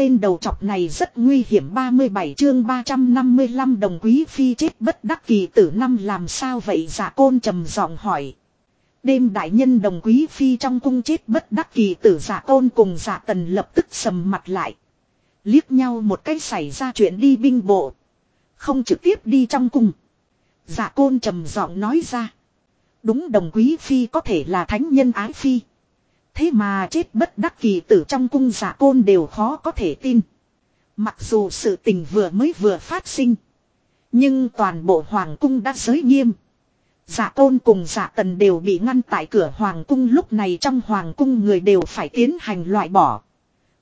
tên đầu chọc này rất nguy hiểm 37 chương 355 đồng quý phi chết bất đắc kỳ tử năm làm sao vậy giả côn trầm giọng hỏi. Đêm đại nhân đồng quý phi trong cung chết bất đắc kỳ tử giả côn cùng giả tần lập tức sầm mặt lại. Liếc nhau một cái xảy ra chuyện đi binh bộ. Không trực tiếp đi trong cung. Giả côn trầm giọng nói ra. Đúng đồng quý phi có thể là thánh nhân ái phi. Thế mà chết bất đắc kỳ tử trong cung giả côn đều khó có thể tin. Mặc dù sự tình vừa mới vừa phát sinh. Nhưng toàn bộ hoàng cung đã giới nghiêm. Giả côn cùng giả tần đều bị ngăn tại cửa hoàng cung, lúc này trong hoàng cung người đều phải tiến hành loại bỏ.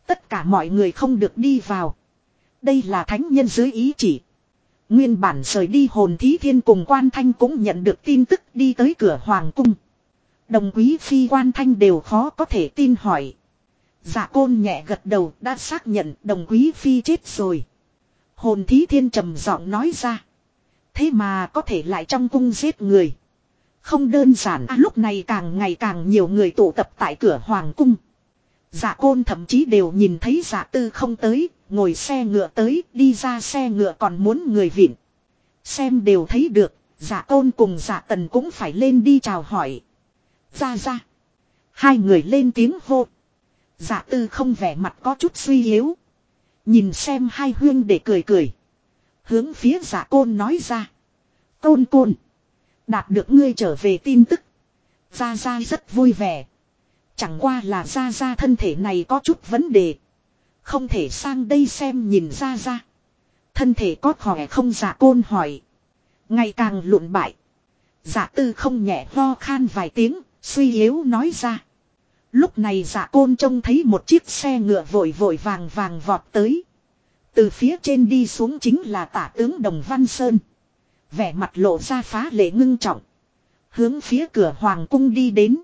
Tất cả mọi người không được đi vào. Đây là thánh nhân dưới ý chỉ. Nguyên bản rời đi hồn thí thiên cùng quan thanh cũng nhận được tin tức đi tới cửa hoàng cung. Đồng quý phi quan thanh đều khó có thể tin hỏi. Dạ côn nhẹ gật đầu đã xác nhận đồng quý phi chết rồi. Hồn thí thiên trầm giọng nói ra. Thế mà có thể lại trong cung giết người. Không đơn giản à, lúc này càng ngày càng nhiều người tụ tập tại cửa hoàng cung. Dạ côn thậm chí đều nhìn thấy dạ tư không tới, ngồi xe ngựa tới, đi ra xe ngựa còn muốn người vịn. Xem đều thấy được, dạ côn cùng dạ tần cũng phải lên đi chào hỏi. Ra ra. Hai người lên tiếng hô. Dạ tư không vẻ mặt có chút suy yếu. Nhìn xem hai huyên để cười cười. Hướng phía dạ côn nói ra. Côn côn. Đạt được ngươi trở về tin tức. gia gia rất vui vẻ. Chẳng qua là gia gia thân thể này có chút vấn đề. Không thể sang đây xem nhìn gia gia. Thân thể có khỏe không dạ côn hỏi. Ngày càng lụn bại. Dạ tư không nhẹ ho khan vài tiếng, suy yếu nói ra. Lúc này dạ côn trông thấy một chiếc xe ngựa vội vội vàng vàng vọt tới. Từ phía trên đi xuống chính là tả tướng Đồng Văn Sơn. Vẻ mặt lộ ra phá lệ ngưng trọng. Hướng phía cửa hoàng cung đi đến.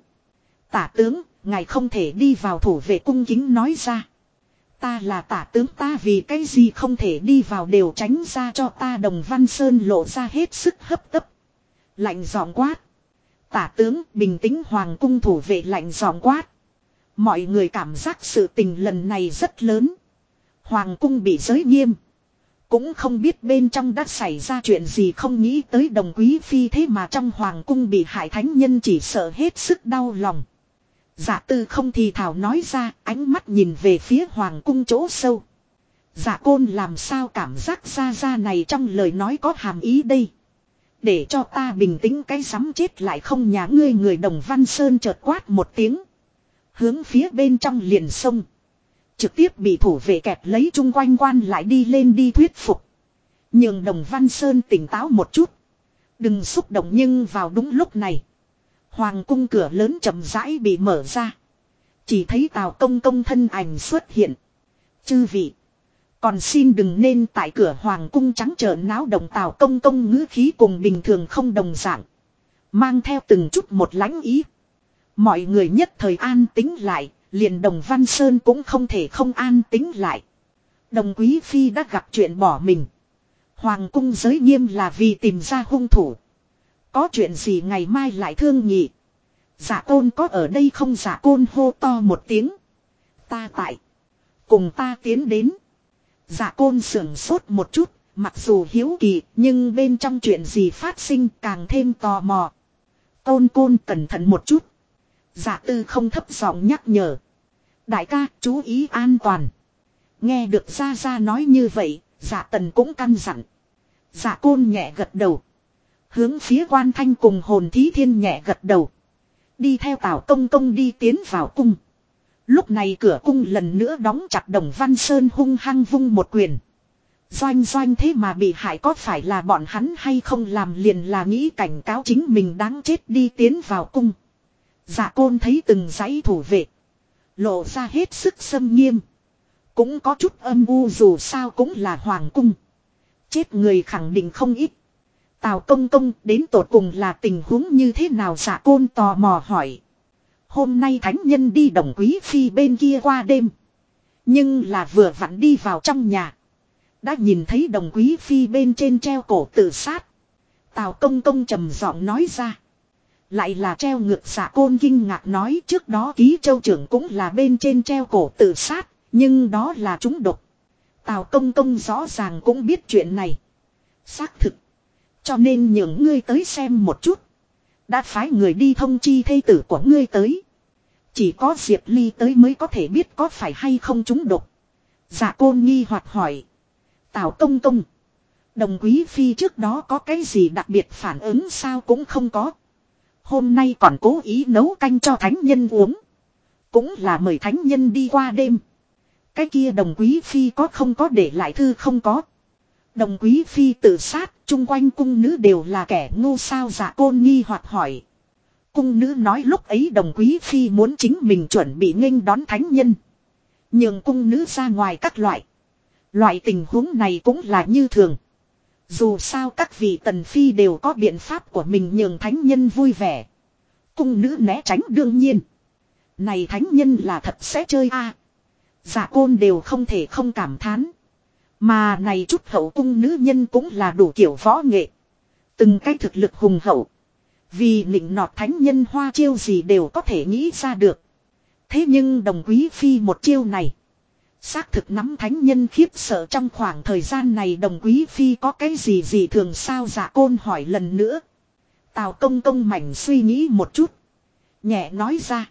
Tả tướng, ngài không thể đi vào thủ vệ cung kính nói ra. Ta là tả tướng ta vì cái gì không thể đi vào đều tránh ra cho ta đồng văn sơn lộ ra hết sức hấp tấp. Lạnh giọng quát. Tả tướng bình tĩnh hoàng cung thủ vệ lạnh giòn quát. Mọi người cảm giác sự tình lần này rất lớn. Hoàng cung bị giới nghiêm. Cũng không biết bên trong đã xảy ra chuyện gì không nghĩ tới đồng quý phi thế mà trong hoàng cung bị hại thánh nhân chỉ sợ hết sức đau lòng. Dạ tư không thì thảo nói ra, ánh mắt nhìn về phía hoàng cung chỗ sâu. Dạ côn làm sao cảm giác ra ra này trong lời nói có hàm ý đây. Để cho ta bình tĩnh cái sắm chết lại không nhà ngươi người đồng văn sơn chợt quát một tiếng. Hướng phía bên trong liền sông. Trực tiếp bị thủ vệ kẹp lấy chung quanh quan lại đi lên đi thuyết phục. Nhưng đồng văn sơn tỉnh táo một chút. Đừng xúc động nhưng vào đúng lúc này. Hoàng cung cửa lớn chậm rãi bị mở ra. Chỉ thấy Tào Công Công thân ảnh xuất hiện. Chư vị. Còn xin đừng nên tại cửa Hoàng cung trắng trợn náo động Tào Công Công ngữ khí cùng bình thường không đồng dạng. Mang theo từng chút một lãnh ý. Mọi người nhất thời an tính lại, liền đồng Văn Sơn cũng không thể không an tính lại. Đồng Quý Phi đã gặp chuyện bỏ mình. Hoàng cung giới nghiêm là vì tìm ra hung thủ. Có chuyện gì ngày mai lại thương nhị. Giả côn có ở đây không giả côn hô to một tiếng. Ta tại. Cùng ta tiến đến. Giả côn sưởng sốt một chút. Mặc dù hiếu kỳ, nhưng bên trong chuyện gì phát sinh càng thêm tò mò. Côn côn cẩn thận một chút. Giả tư không thấp giọng nhắc nhở. Đại ca, chú ý an toàn. Nghe được ra ra nói như vậy. Giả tần cũng căn dặn. Giả côn nhẹ gật đầu. Hướng phía quan thanh cùng hồn thí thiên nhẹ gật đầu. Đi theo tảo công công đi tiến vào cung. Lúc này cửa cung lần nữa đóng chặt đồng văn sơn hung hăng vung một quyền. Doanh doanh thế mà bị hại có phải là bọn hắn hay không làm liền là nghĩ cảnh cáo chính mình đáng chết đi tiến vào cung. Dạ côn thấy từng dãy thủ vệ. Lộ ra hết sức xâm nghiêm. Cũng có chút âm u dù sao cũng là hoàng cung. Chết người khẳng định không ít. Tào công công đến tột cùng là tình huống như thế nào dạ côn tò mò hỏi. Hôm nay thánh nhân đi đồng quý phi bên kia qua đêm. Nhưng là vừa vặn đi vào trong nhà. Đã nhìn thấy đồng quý phi bên trên treo cổ tự sát. Tào công công trầm giọng nói ra. Lại là treo ngược xạ côn kinh ngạc nói trước đó ký châu trưởng cũng là bên trên treo cổ tự sát. Nhưng đó là chúng độc. Tào công công rõ ràng cũng biết chuyện này. Xác thực. Cho nên những ngươi tới xem một chút. Đã phái người đi thông chi thây tử của ngươi tới. Chỉ có Diệp Ly tới mới có thể biết có phải hay không chúng độc. Dạ côn nghi hoặc hỏi. Tào công công. Đồng quý phi trước đó có cái gì đặc biệt phản ứng sao cũng không có. Hôm nay còn cố ý nấu canh cho thánh nhân uống. Cũng là mời thánh nhân đi qua đêm. Cái kia đồng quý phi có không có để lại thư không có. Đồng quý phi tự sát, chung quanh cung nữ đều là kẻ ngu sao dạ côn nghi hoặc hỏi. Cung nữ nói lúc ấy đồng quý phi muốn chính mình chuẩn bị nghênh đón thánh nhân. Nhưng cung nữ ra ngoài các loại. Loại tình huống này cũng là như thường. Dù sao các vị tần phi đều có biện pháp của mình nhường thánh nhân vui vẻ. Cung nữ né tránh đương nhiên. Này thánh nhân là thật sẽ chơi a. À. Giả côn đều không thể không cảm thán. Mà này chút hậu cung nữ nhân cũng là đủ kiểu võ nghệ. Từng cái thực lực hùng hậu. Vì nịnh nọt thánh nhân hoa chiêu gì đều có thể nghĩ ra được. Thế nhưng đồng quý phi một chiêu này. Xác thực nắm thánh nhân khiếp sợ trong khoảng thời gian này đồng quý phi có cái gì gì thường sao giả côn hỏi lần nữa. Tào công công mảnh suy nghĩ một chút. Nhẹ nói ra.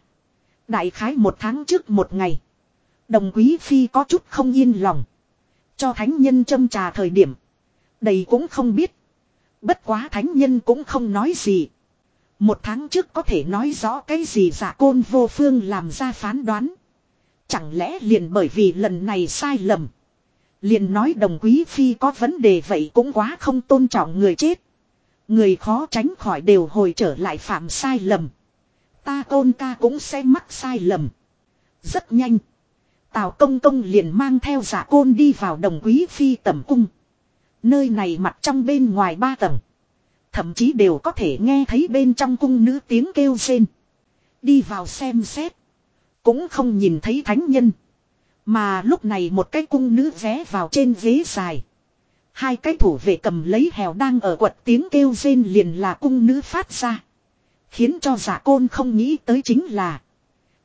Đại khái một tháng trước một ngày. Đồng quý phi có chút không yên lòng. Cho thánh nhân châm trà thời điểm. Đầy cũng không biết. Bất quá thánh nhân cũng không nói gì. Một tháng trước có thể nói rõ cái gì giả côn vô phương làm ra phán đoán. Chẳng lẽ liền bởi vì lần này sai lầm. Liền nói đồng quý phi có vấn đề vậy cũng quá không tôn trọng người chết. Người khó tránh khỏi đều hồi trở lại phạm sai lầm. Ta tôn ca cũng sẽ mắc sai lầm. Rất nhanh. Tào công công liền mang theo giả côn đi vào đồng quý phi tẩm cung. Nơi này mặt trong bên ngoài ba tầng. Thậm chí đều có thể nghe thấy bên trong cung nữ tiếng kêu rên. Đi vào xem xét. Cũng không nhìn thấy thánh nhân. Mà lúc này một cái cung nữ vé vào trên ghế dài. Hai cái thủ vệ cầm lấy hèo đang ở quật tiếng kêu rên liền là cung nữ phát ra. Khiến cho giả côn không nghĩ tới chính là.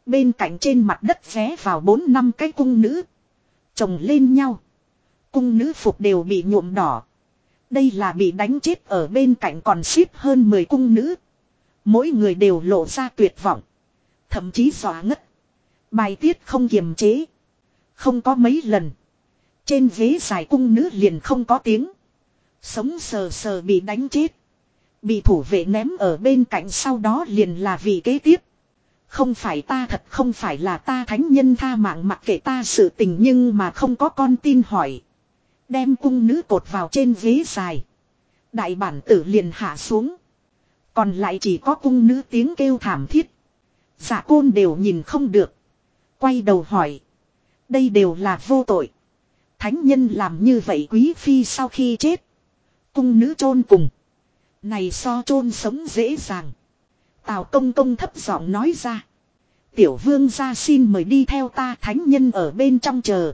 Bên cạnh trên mặt đất vé vào bốn năm cái cung nữ. Chồng lên nhau. Cung nữ phục đều bị nhuộm đỏ. Đây là bị đánh chết ở bên cạnh còn ship hơn 10 cung nữ. Mỗi người đều lộ ra tuyệt vọng. Thậm chí xóa ngất. Bài tiết không kiềm chế. Không có mấy lần. Trên ghế dài cung nữ liền không có tiếng. Sống sờ sờ bị đánh chết. Bị thủ vệ ném ở bên cạnh sau đó liền là vì kế tiếp. Không phải ta thật, không phải là ta thánh nhân tha mạng mặc kệ ta sự tình nhưng mà không có con tin hỏi. Đem cung nữ cột vào trên ghế dài. Đại bản tử liền hạ xuống. Còn lại chỉ có cung nữ tiếng kêu thảm thiết. Giả côn đều nhìn không được. Quay đầu hỏi. Đây đều là vô tội. Thánh nhân làm như vậy quý phi sau khi chết. Cung nữ chôn cùng. Này so chôn sống dễ dàng. Tào công công thấp giọng nói ra. Tiểu vương ra xin mời đi theo ta thánh nhân ở bên trong chờ.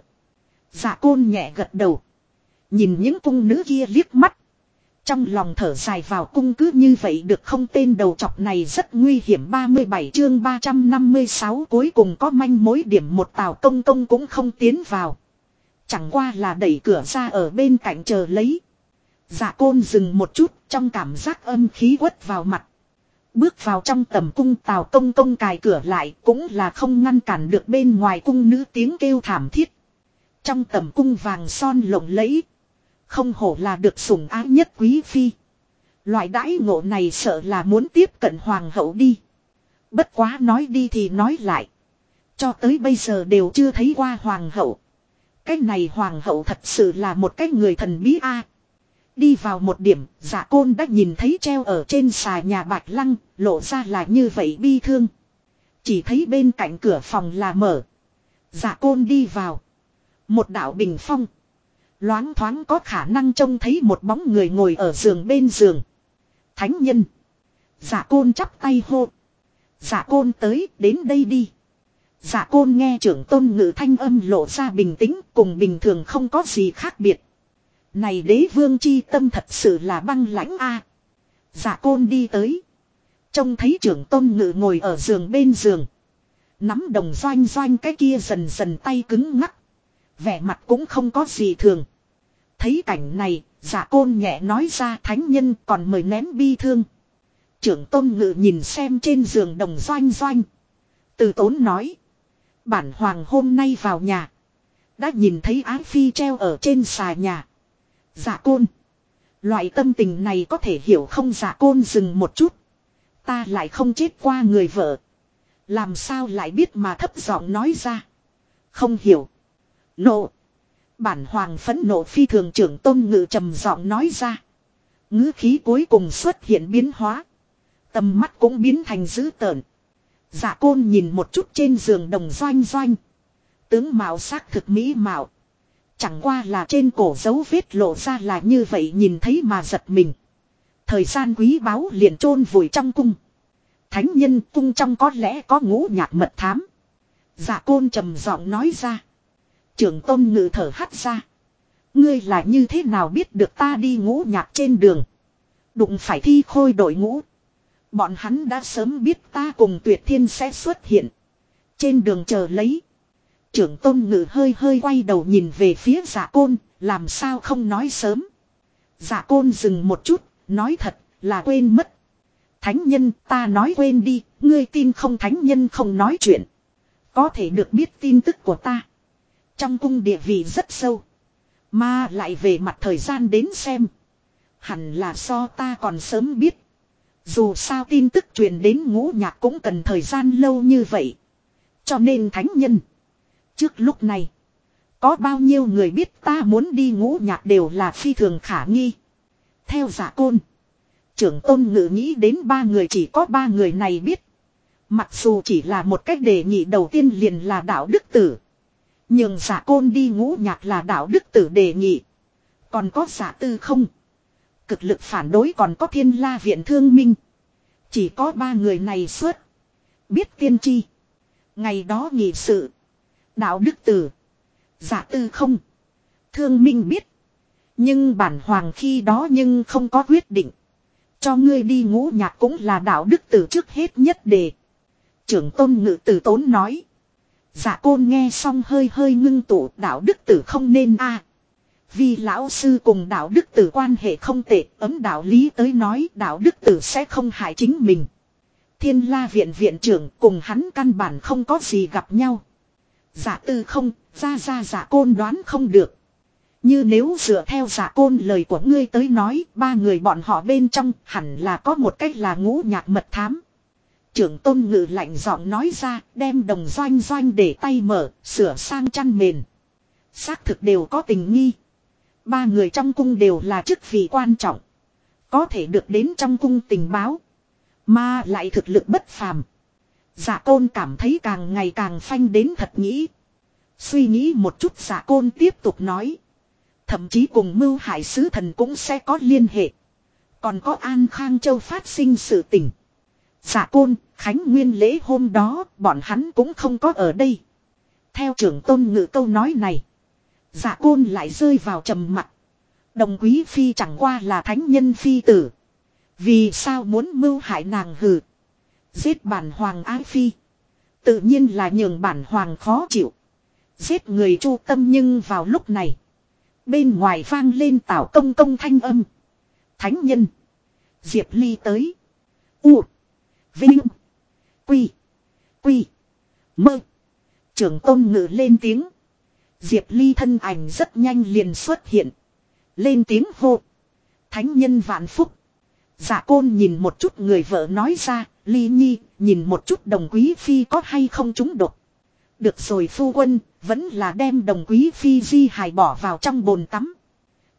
Dạ côn nhẹ gật đầu. Nhìn những cung nữ kia liếc mắt. Trong lòng thở dài vào cung cứ như vậy được không tên đầu chọc này rất nguy hiểm 37 chương 356 cuối cùng có manh mối điểm một tàu công công cũng không tiến vào. Chẳng qua là đẩy cửa ra ở bên cạnh chờ lấy. Dạ côn dừng một chút, trong cảm giác âm khí quất vào mặt. Bước vào trong tầm cung tào công công cài cửa lại cũng là không ngăn cản được bên ngoài cung nữ tiếng kêu thảm thiết. Trong tầm cung vàng son lộng lẫy, không hổ là được sủng ái nhất quý phi. Loại đãi ngộ này sợ là muốn tiếp cận hoàng hậu đi. Bất quá nói đi thì nói lại. Cho tới bây giờ đều chưa thấy qua hoàng hậu. Cái này hoàng hậu thật sự là một cái người thần bí a. Đi vào một điểm, giả côn đã nhìn thấy treo ở trên xà nhà bạch lăng, lộ ra là như vậy bi thương. Chỉ thấy bên cạnh cửa phòng là mở. Giả côn đi vào. Một đạo bình phong. Loáng thoáng có khả năng trông thấy một bóng người ngồi ở giường bên giường. Thánh nhân. Giả côn chắp tay hô. Giả côn tới, đến đây đi. Giả côn nghe trưởng tôn ngự thanh âm lộ ra bình tĩnh cùng bình thường không có gì khác biệt. Này đế vương chi tâm thật sự là băng lãnh a. Giả côn đi tới. Trông thấy trưởng tôn ngự ngồi ở giường bên giường. Nắm đồng doanh doanh cái kia dần dần tay cứng ngắc. Vẻ mặt cũng không có gì thường. Thấy cảnh này, giả côn nhẹ nói ra thánh nhân còn mời nén bi thương. Trưởng tôn ngự nhìn xem trên giường đồng doanh doanh. Từ tốn nói. Bản hoàng hôm nay vào nhà. Đã nhìn thấy ái phi treo ở trên xà nhà. Giả côn. Loại tâm tình này có thể hiểu không giả côn dừng một chút. Ta lại không chết qua người vợ. Làm sao lại biết mà thấp giọng nói ra. Không hiểu. Nộ. Bản hoàng phấn nộ phi thường trưởng tôn ngự trầm giọng nói ra. ngữ khí cuối cùng xuất hiện biến hóa. Tầm mắt cũng biến thành dữ tợn. Dạ côn nhìn một chút trên giường đồng doanh doanh. Tướng mạo sắc thực mỹ mạo. Chẳng qua là trên cổ dấu vết lộ ra là như vậy nhìn thấy mà giật mình. Thời gian quý báu liền chôn vùi trong cung. Thánh nhân cung trong có lẽ có ngũ nhạc mật thám. giả côn trầm giọng nói ra. Trưởng tôn ngự thở hắt ra. Ngươi là như thế nào biết được ta đi ngũ nhạc trên đường. Đụng phải thi khôi đội ngũ. Bọn hắn đã sớm biết ta cùng tuyệt thiên sẽ xuất hiện. Trên đường chờ lấy. Trưởng tôn ngự hơi hơi quay đầu nhìn về phía giả côn, làm sao không nói sớm. Giả côn dừng một chút, nói thật, là quên mất. Thánh nhân ta nói quên đi, ngươi tin không thánh nhân không nói chuyện. Có thể được biết tin tức của ta. Trong cung địa vị rất sâu. Mà lại về mặt thời gian đến xem. Hẳn là so ta còn sớm biết. Dù sao tin tức truyền đến ngũ nhạc cũng cần thời gian lâu như vậy. Cho nên thánh nhân. Trước lúc này. Có bao nhiêu người biết ta muốn đi ngũ nhạc đều là phi thường khả nghi. Theo giả côn. Trưởng tôn ngự nghĩ đến ba người chỉ có ba người này biết. Mặc dù chỉ là một cách đề nghị đầu tiên liền là đạo đức tử. Nhưng giả côn đi ngũ nhạc là đạo đức tử đề nghị. Còn có giả tư không? Cực lực phản đối còn có thiên la viện thương minh. Chỉ có ba người này suốt. Biết tiên tri. Ngày đó nghị sự. Đạo đức tử. Giả tư không. Thương minh biết. Nhưng bản hoàng khi đó nhưng không có quyết định. Cho ngươi đi ngũ nhạc cũng là đạo đức tử trước hết nhất đề. Trưởng tôn ngự tử tốn nói. Giả côn nghe xong hơi hơi ngưng tụ đạo đức tử không nên a Vì lão sư cùng đạo đức tử quan hệ không tệ, ấm đạo lý tới nói đạo đức tử sẽ không hại chính mình. Thiên la viện viện trưởng cùng hắn căn bản không có gì gặp nhau. Giả tư không, ra ra giả côn đoán không được. Như nếu dựa theo giả côn lời của ngươi tới nói, ba người bọn họ bên trong hẳn là có một cách là ngũ nhạc mật thám. Trưởng tôn ngự lạnh giọng nói ra, đem đồng doanh doanh để tay mở, sửa sang chăn mền. Xác thực đều có tình nghi. Ba người trong cung đều là chức vị quan trọng. Có thể được đến trong cung tình báo. Mà lại thực lực bất phàm. Dạ côn cảm thấy càng ngày càng phanh đến thật nghĩ. Suy nghĩ một chút dạ côn tiếp tục nói. Thậm chí cùng mưu hải sứ thần cũng sẽ có liên hệ. Còn có An Khang Châu phát sinh sự tình. Dạ côn, Khánh Nguyên lễ hôm đó, bọn hắn cũng không có ở đây. Theo trưởng tôn ngự câu nói này. Dạ côn lại rơi vào trầm mặt. Đồng quý phi chẳng qua là thánh nhân phi tử. Vì sao muốn mưu hại nàng hừ. Giết bản hoàng ái phi. Tự nhiên là nhường bản hoàng khó chịu. Giết người chu tâm nhưng vào lúc này. Bên ngoài vang lên tảo công công thanh âm. Thánh nhân. Diệp Ly tới. U. Vinh. Quy. Quy. Mơ. Trưởng tôn ngự lên tiếng. Diệp Ly thân ảnh rất nhanh liền xuất hiện. Lên tiếng hô. Thánh nhân vạn phúc. Dạ côn nhìn một chút người vợ nói ra. Ly nhi nhìn một chút đồng quý phi có hay không trúng độc. Được rồi phu quân, vẫn là đem đồng quý phi di hài bỏ vào trong bồn tắm.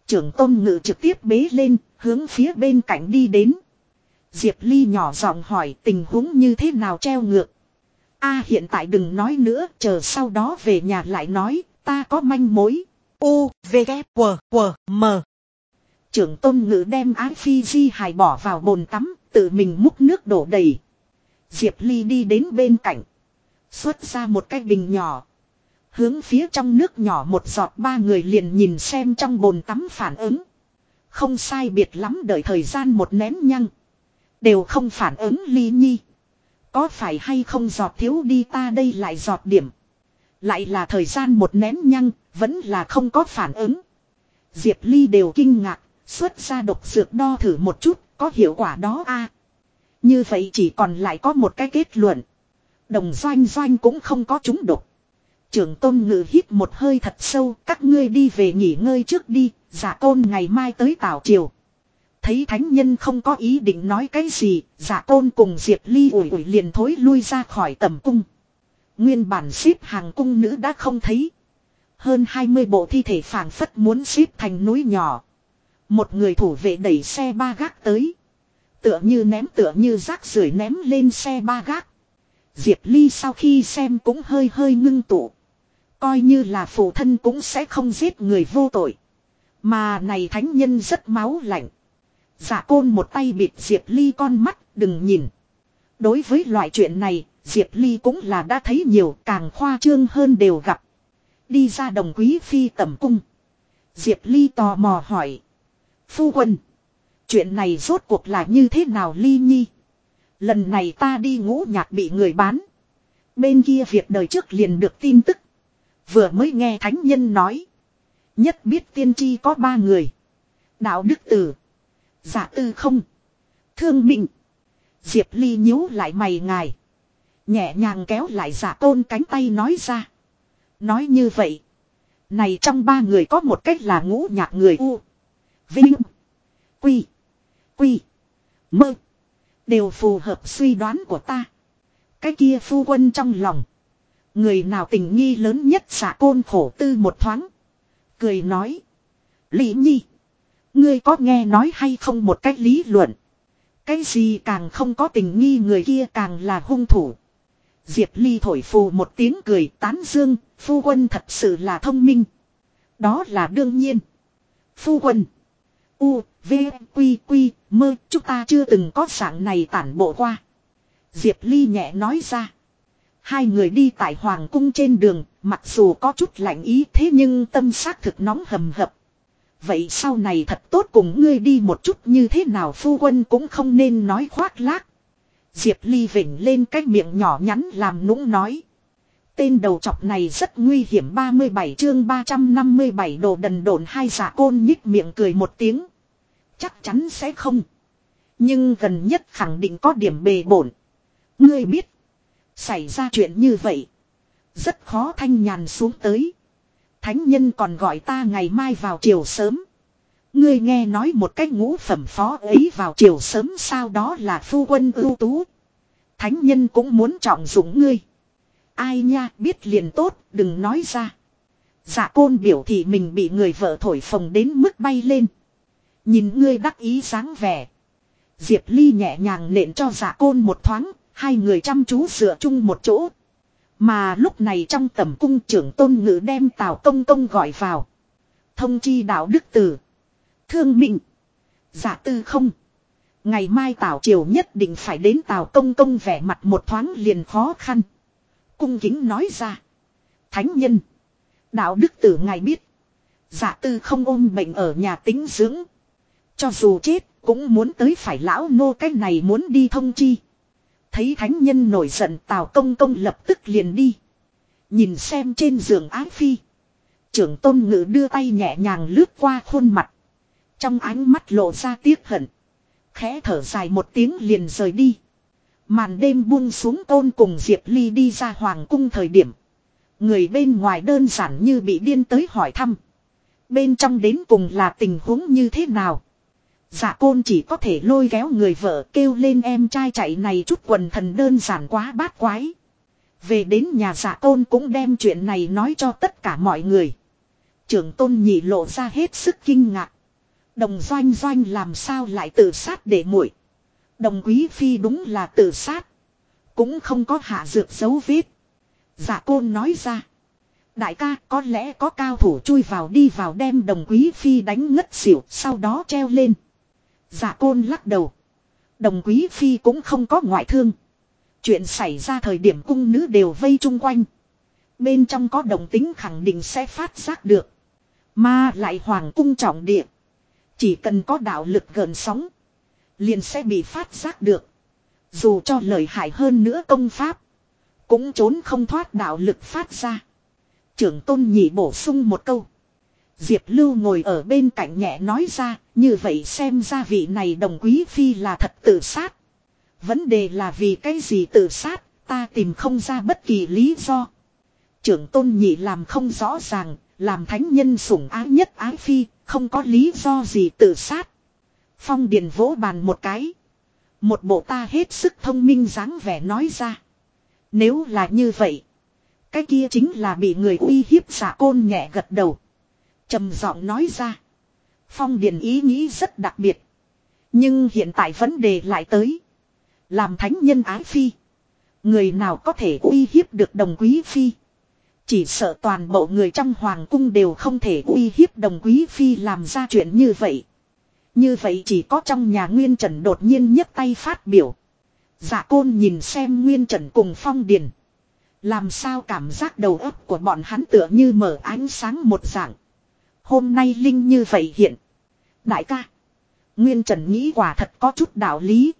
Trưởng tôn ngự trực tiếp bế lên, hướng phía bên cạnh đi đến. Diệp Ly nhỏ giọng hỏi tình huống như thế nào treo ngược. A hiện tại đừng nói nữa, chờ sau đó về nhà lại nói, ta có manh mối. U, V, K, W, W, M. Trưởng tôn ngự đem ái phi di hài bỏ vào bồn tắm, tự mình múc nước đổ đầy. Diệp Ly đi đến bên cạnh. Xuất ra một cái bình nhỏ. Hướng phía trong nước nhỏ một giọt ba người liền nhìn xem trong bồn tắm phản ứng. Không sai biệt lắm đợi thời gian một nén nhăng. Đều không phản ứng ly nhi. Có phải hay không giọt thiếu đi ta đây lại giọt điểm. Lại là thời gian một nén nhăng, Vẫn là không có phản ứng. Diệp Ly đều kinh ngạc, xuất ra độc dược đo thử một chút, có hiệu quả đó a Như vậy chỉ còn lại có một cái kết luận. Đồng doanh doanh cũng không có chúng độc. Trưởng tôn ngự hít một hơi thật sâu, các ngươi đi về nghỉ ngơi trước đi, giả tôn ngày mai tới tảo triều. Thấy thánh nhân không có ý định nói cái gì, giả tôn cùng Diệp Ly ủi ủi liền thối lui ra khỏi tầm cung. Nguyên bản xếp hàng cung nữ đã không thấy. Hơn 20 bộ thi thể phảng phất muốn xếp thành núi nhỏ. Một người thủ vệ đẩy xe ba gác tới. Tựa như ném tựa như rác rưởi ném lên xe ba gác. Diệp Ly sau khi xem cũng hơi hơi ngưng tụ. Coi như là phụ thân cũng sẽ không giết người vô tội. Mà này thánh nhân rất máu lạnh. Giả côn một tay bịt Diệp Ly con mắt, đừng nhìn. Đối với loại chuyện này, Diệp Ly cũng là đã thấy nhiều, càng khoa trương hơn đều gặp. Đi ra đồng quý phi tẩm cung. Diệp Ly tò mò hỏi. Phu quân. Chuyện này rốt cuộc là như thế nào Ly Nhi? Lần này ta đi ngũ nhạc bị người bán. Bên kia việc đời trước liền được tin tức. Vừa mới nghe thánh nhân nói. Nhất biết tiên tri có ba người. Đạo đức tử. Giả tư không. Thương mịnh. Diệp Ly nhíu lại mày ngài. Nhẹ nhàng kéo lại giả tôn cánh tay nói ra. Nói như vậy. Này trong ba người có một cách là ngũ nhạc người U. Vinh. Quy. Quy. Mơ. Đều phù hợp suy đoán của ta. Cái kia phu quân trong lòng. Người nào tình nghi lớn nhất xả côn khổ tư một thoáng. Cười nói. Lý nhi. Ngươi có nghe nói hay không một cách lý luận. Cái gì càng không có tình nghi người kia càng là hung thủ. Diệp Ly thổi phù một tiếng cười tán dương, phu quân thật sự là thông minh. Đó là đương nhiên. Phu quân. U, V, Quy, Quy, mơ, chúng ta chưa từng có dạng này tản bộ qua. Diệp Ly nhẹ nói ra. Hai người đi tại Hoàng cung trên đường, mặc dù có chút lạnh ý thế nhưng tâm xác thực nóng hầm hập. Vậy sau này thật tốt cùng ngươi đi một chút như thế nào phu quân cũng không nên nói khoác lác. Diệp Ly vỉnh lên cái miệng nhỏ nhắn làm nũng nói. Tên đầu chọc này rất nguy hiểm 37 chương 357 đồ đần đồn hai giả côn nhích miệng cười một tiếng. Chắc chắn sẽ không. Nhưng gần nhất khẳng định có điểm bề bổn. Ngươi biết. Xảy ra chuyện như vậy. Rất khó thanh nhàn xuống tới. Thánh nhân còn gọi ta ngày mai vào chiều sớm. Ngươi nghe nói một cách ngũ phẩm phó ấy vào chiều sớm sau đó là phu quân ưu tú. Thánh nhân cũng muốn trọng dụng ngươi. Ai nha biết liền tốt đừng nói ra. Dạ côn biểu thị mình bị người vợ thổi phồng đến mức bay lên. Nhìn ngươi đắc ý sáng vẻ. Diệp Ly nhẹ nhàng nện cho dạ côn một thoáng, hai người chăm chú dựa chung một chỗ. Mà lúc này trong tầm cung trưởng tôn ngữ đem Tào Công Công gọi vào. Thông chi đạo đức tử. Thương mịnh. Giả tư không. Ngày mai Tào Triều nhất định phải đến Tào Công Công vẻ mặt một thoáng liền khó khăn. Cung kính nói ra. Thánh nhân. Đạo đức tử ngài biết. Giả tư không ôm bệnh ở nhà tính dưỡng. Cho dù chết, cũng muốn tới phải lão nô cái này muốn đi thông chi. Thấy thánh nhân nổi giận Tào Công Công lập tức liền đi. Nhìn xem trên giường ái phi. Trưởng tôn ngự đưa tay nhẹ nhàng lướt qua khuôn mặt. Trong ánh mắt lộ ra tiếc hận. Khẽ thở dài một tiếng liền rời đi. Màn đêm buông xuống tôn cùng Diệp Ly đi ra hoàng cung thời điểm. Người bên ngoài đơn giản như bị điên tới hỏi thăm. Bên trong đến cùng là tình huống như thế nào. Dạ côn chỉ có thể lôi kéo người vợ kêu lên em trai chạy này chút quần thần đơn giản quá bát quái. Về đến nhà dạ côn cũng đem chuyện này nói cho tất cả mọi người. Trưởng tôn nhị lộ ra hết sức kinh ngạc. Đồng doanh doanh làm sao lại tự sát để muội Đồng quý phi đúng là tự sát. Cũng không có hạ dược dấu vết. Dạ côn nói ra. Đại ca, có lẽ có cao thủ chui vào đi vào đem đồng quý phi đánh ngất xỉu, sau đó treo lên. Dạ côn lắc đầu. Đồng quý phi cũng không có ngoại thương. Chuyện xảy ra thời điểm cung nữ đều vây chung quanh. Bên trong có đồng tính khẳng định sẽ phát giác được. Mà lại hoàng cung trọng địa. Chỉ cần có đạo lực gần sóng. Liền sẽ bị phát giác được. Dù cho lợi hại hơn nữa công pháp. Cũng trốn không thoát đạo lực phát ra. Trưởng tôn nhị bổ sung một câu. Diệp Lưu ngồi ở bên cạnh nhẹ nói ra, như vậy xem ra vị này đồng quý phi là thật tự sát. Vấn đề là vì cái gì tự sát, ta tìm không ra bất kỳ lý do. Trưởng tôn nhị làm không rõ ràng, làm thánh nhân sủng ái nhất ái phi, không có lý do gì tự sát. Phong điền vỗ bàn một cái. Một bộ ta hết sức thông minh dáng vẻ nói ra. Nếu là như vậy. Cái kia chính là bị người uy hiếp giả côn nhẹ gật đầu. trầm giọng nói ra. Phong điền ý nghĩ rất đặc biệt. Nhưng hiện tại vấn đề lại tới. Làm thánh nhân ái phi. Người nào có thể uy hiếp được đồng quý phi. Chỉ sợ toàn bộ người trong hoàng cung đều không thể uy hiếp đồng quý phi làm ra chuyện như vậy. Như vậy chỉ có trong nhà Nguyên Trần đột nhiên nhấc tay phát biểu. Dạ côn nhìn xem Nguyên Trần cùng Phong Điền. Làm sao cảm giác đầu óc của bọn hắn tựa như mở ánh sáng một dạng. Hôm nay Linh như vậy hiện. Đại ca. Nguyên Trần nghĩ quả thật có chút đạo lý.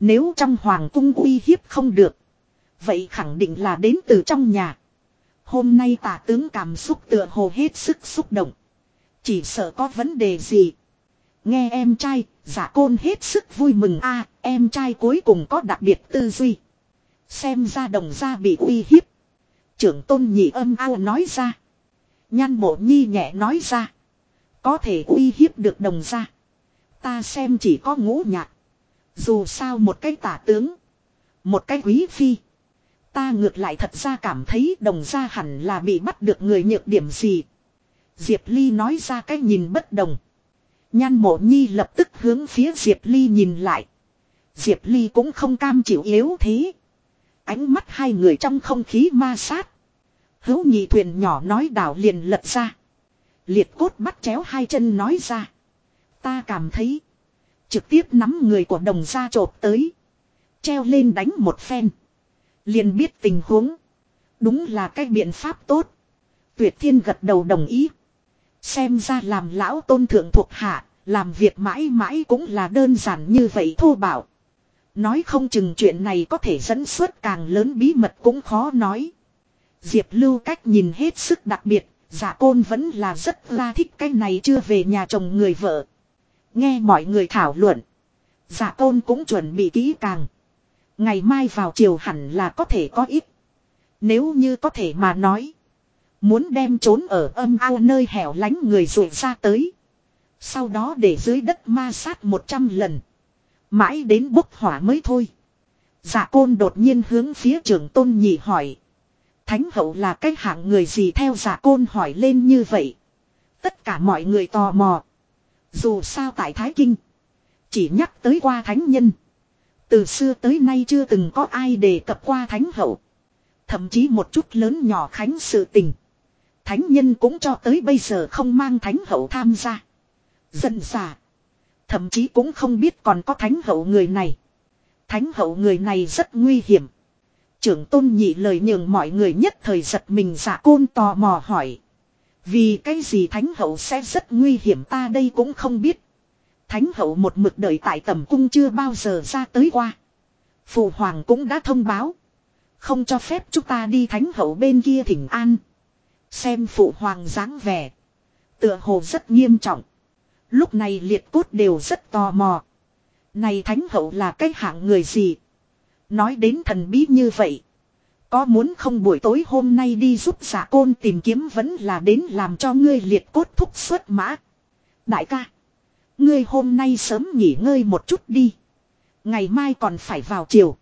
Nếu trong hoàng cung uy hiếp không được. Vậy khẳng định là đến từ trong nhà. Hôm nay tả tướng cảm xúc tựa hồ hết sức xúc động. Chỉ sợ có vấn đề gì. Nghe em trai, giả côn hết sức vui mừng a em trai cuối cùng có đặc biệt tư duy. Xem ra đồng gia bị uy hiếp. Trưởng tôn nhị âm ao nói ra. Nhan mộ nhi nhẹ nói ra. Có thể uy hiếp được đồng gia. Ta xem chỉ có ngũ nhạc. Dù sao một cái tả tướng. Một cái quý phi. Ta ngược lại thật ra cảm thấy đồng gia hẳn là bị bắt được người nhược điểm gì. Diệp Ly nói ra cái nhìn bất đồng. Nhan mộ nhi lập tức hướng phía Diệp Ly nhìn lại. Diệp Ly cũng không cam chịu yếu thế. Ánh mắt hai người trong không khí ma sát. Hữu nhị thuyền nhỏ nói đảo liền lật ra. Liệt cốt bắt chéo hai chân nói ra. Ta cảm thấy. Trực tiếp nắm người của đồng gia trộp tới. Treo lên đánh một phen. Liền biết tình huống. Đúng là cái biện pháp tốt. Tuyệt thiên gật đầu đồng ý. Xem ra làm lão tôn thượng thuộc hạ, làm việc mãi mãi cũng là đơn giản như vậy thô bảo. Nói không chừng chuyện này có thể dẫn xuất càng lớn bí mật cũng khó nói. Diệp lưu cách nhìn hết sức đặc biệt, giả côn vẫn là rất la thích cái này chưa về nhà chồng người vợ. Nghe mọi người thảo luận. Giả côn cũng chuẩn bị kỹ càng. Ngày mai vào chiều hẳn là có thể có ít. Nếu như có thể mà nói. Muốn đem trốn ở âm ao nơi hẻo lánh người rủi ra tới. Sau đó để dưới đất ma sát 100 lần. Mãi đến bốc hỏa mới thôi. Dạ côn đột nhiên hướng phía trưởng tôn nhị hỏi. Thánh hậu là cái hạng người gì theo dạ côn hỏi lên như vậy. Tất cả mọi người tò mò. Dù sao tại Thái Kinh. Chỉ nhắc tới qua thánh nhân. Từ xưa tới nay chưa từng có ai đề cập qua thánh hậu. Thậm chí một chút lớn nhỏ khánh sự tình. Thánh nhân cũng cho tới bây giờ không mang thánh hậu tham gia. Dần xả. Thậm chí cũng không biết còn có thánh hậu người này. Thánh hậu người này rất nguy hiểm. Trưởng tôn nhị lời nhường mọi người nhất thời giật mình giả côn tò mò hỏi. Vì cái gì thánh hậu sẽ rất nguy hiểm ta đây cũng không biết. Thánh hậu một mực đợi tại tầm cung chưa bao giờ ra tới qua. Phụ hoàng cũng đã thông báo. Không cho phép chúng ta đi thánh hậu bên kia thỉnh an. Xem phụ hoàng dáng vẻ. Tựa hồ rất nghiêm trọng. Lúc này liệt cốt đều rất tò mò. Này thánh hậu là cái hạng người gì? Nói đến thần bí như vậy. Có muốn không buổi tối hôm nay đi giúp giả côn tìm kiếm vẫn là đến làm cho ngươi liệt cốt thúc xuất mã. Đại ca. Ngươi hôm nay sớm nghỉ ngơi một chút đi. Ngày mai còn phải vào chiều.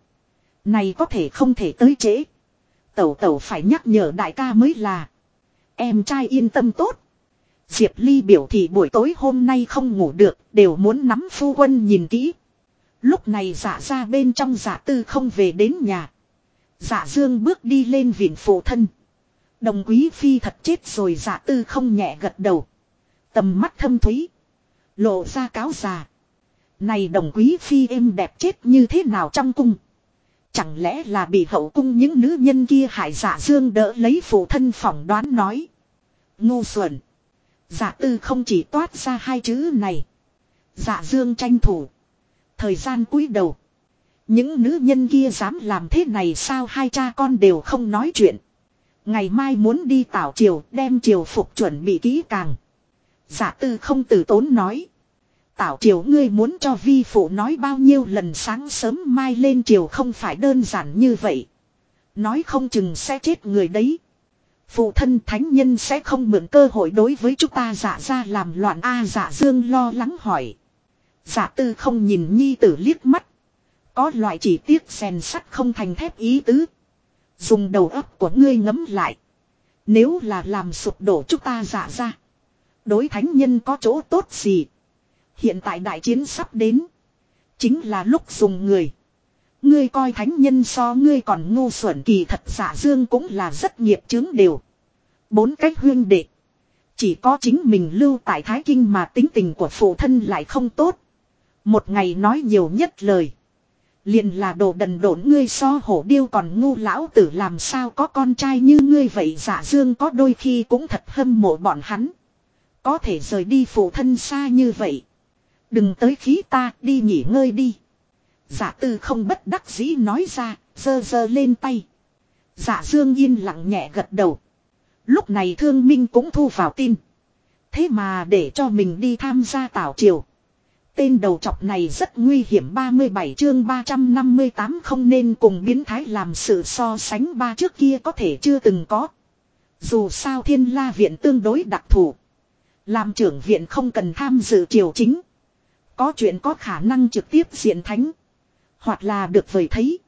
Này có thể không thể tới trễ. Tẩu tẩu phải nhắc nhở đại ca mới là. Em trai yên tâm tốt. Diệp Ly biểu thị buổi tối hôm nay không ngủ được, đều muốn nắm phu quân nhìn kỹ. Lúc này giả ra bên trong giả tư không về đến nhà. Giả dương bước đi lên viện phụ thân. Đồng quý phi thật chết rồi giả tư không nhẹ gật đầu. Tầm mắt thâm thúy. Lộ ra cáo già. Này đồng quý phi êm đẹp chết như thế nào trong cung. Chẳng lẽ là bị hậu cung những nữ nhân kia hại giả dương đỡ lấy phụ thân phỏng đoán nói. Ngu xuẩn. Giả tư không chỉ toát ra hai chữ này. Giả dương tranh thủ. Thời gian cúi đầu. Những nữ nhân kia dám làm thế này sao hai cha con đều không nói chuyện. Ngày mai muốn đi tảo triều, đem triều phục chuẩn bị kỹ càng. Giả tư không từ tốn nói. Tảo triều, ngươi muốn cho vi phụ nói bao nhiêu lần sáng sớm mai lên triều không phải đơn giản như vậy. Nói không chừng sẽ chết người đấy. Phụ thân thánh nhân sẽ không mượn cơ hội đối với chúng ta giả ra làm loạn A à, giả dương lo lắng hỏi. Giả tư không nhìn nhi tử liếc mắt. Có loại chỉ tiếc rèn sắt không thành thép ý tứ. Dùng đầu óc của ngươi ngấm lại. Nếu là làm sụp đổ chúng ta giả ra. Đối thánh nhân có chỗ tốt gì. Hiện tại đại chiến sắp đến. Chính là lúc dùng người. Ngươi coi thánh nhân so ngươi còn ngu xuẩn kỳ thật giả dương cũng là rất nghiệp chứng đều. Bốn cách huyên đệ. Chỉ có chính mình lưu tại Thái Kinh mà tính tình của phụ thân lại không tốt. Một ngày nói nhiều nhất lời. Liền là đồ đần độn ngươi so hổ điêu còn ngu lão tử làm sao có con trai như ngươi vậy giả dương có đôi khi cũng thật hâm mộ bọn hắn. Có thể rời đi phụ thân xa như vậy. Đừng tới khí ta đi nghỉ ngơi đi. Giả tư không bất đắc dĩ nói ra, dơ dơ lên tay. Giả dương yên lặng nhẹ gật đầu. Lúc này thương minh cũng thu vào tin. Thế mà để cho mình đi tham gia tảo triều. Tên đầu chọc này rất nguy hiểm 37 chương 358 không nên cùng biến thái làm sự so sánh ba trước kia có thể chưa từng có. Dù sao thiên la viện tương đối đặc thù. Làm trưởng viện không cần tham dự triều chính. Có chuyện có khả năng trực tiếp diện thánh. Hoặc là được vời thấy.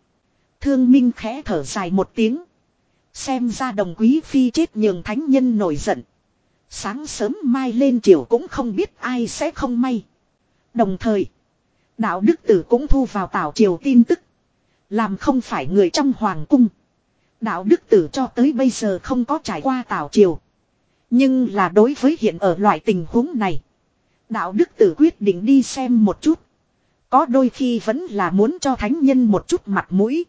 Thương Minh khẽ thở dài một tiếng. Xem ra đồng quý phi chết nhường thánh nhân nổi giận. Sáng sớm mai lên chiều cũng không biết ai sẽ không may. Đồng thời, đạo đức tử cũng thu vào tảo triều tin tức. Làm không phải người trong hoàng cung. Đạo đức tử cho tới bây giờ không có trải qua tảo triều. Nhưng là đối với hiện ở loại tình huống này. Đạo đức tử quyết định đi xem một chút. Có đôi khi vẫn là muốn cho thánh nhân một chút mặt mũi.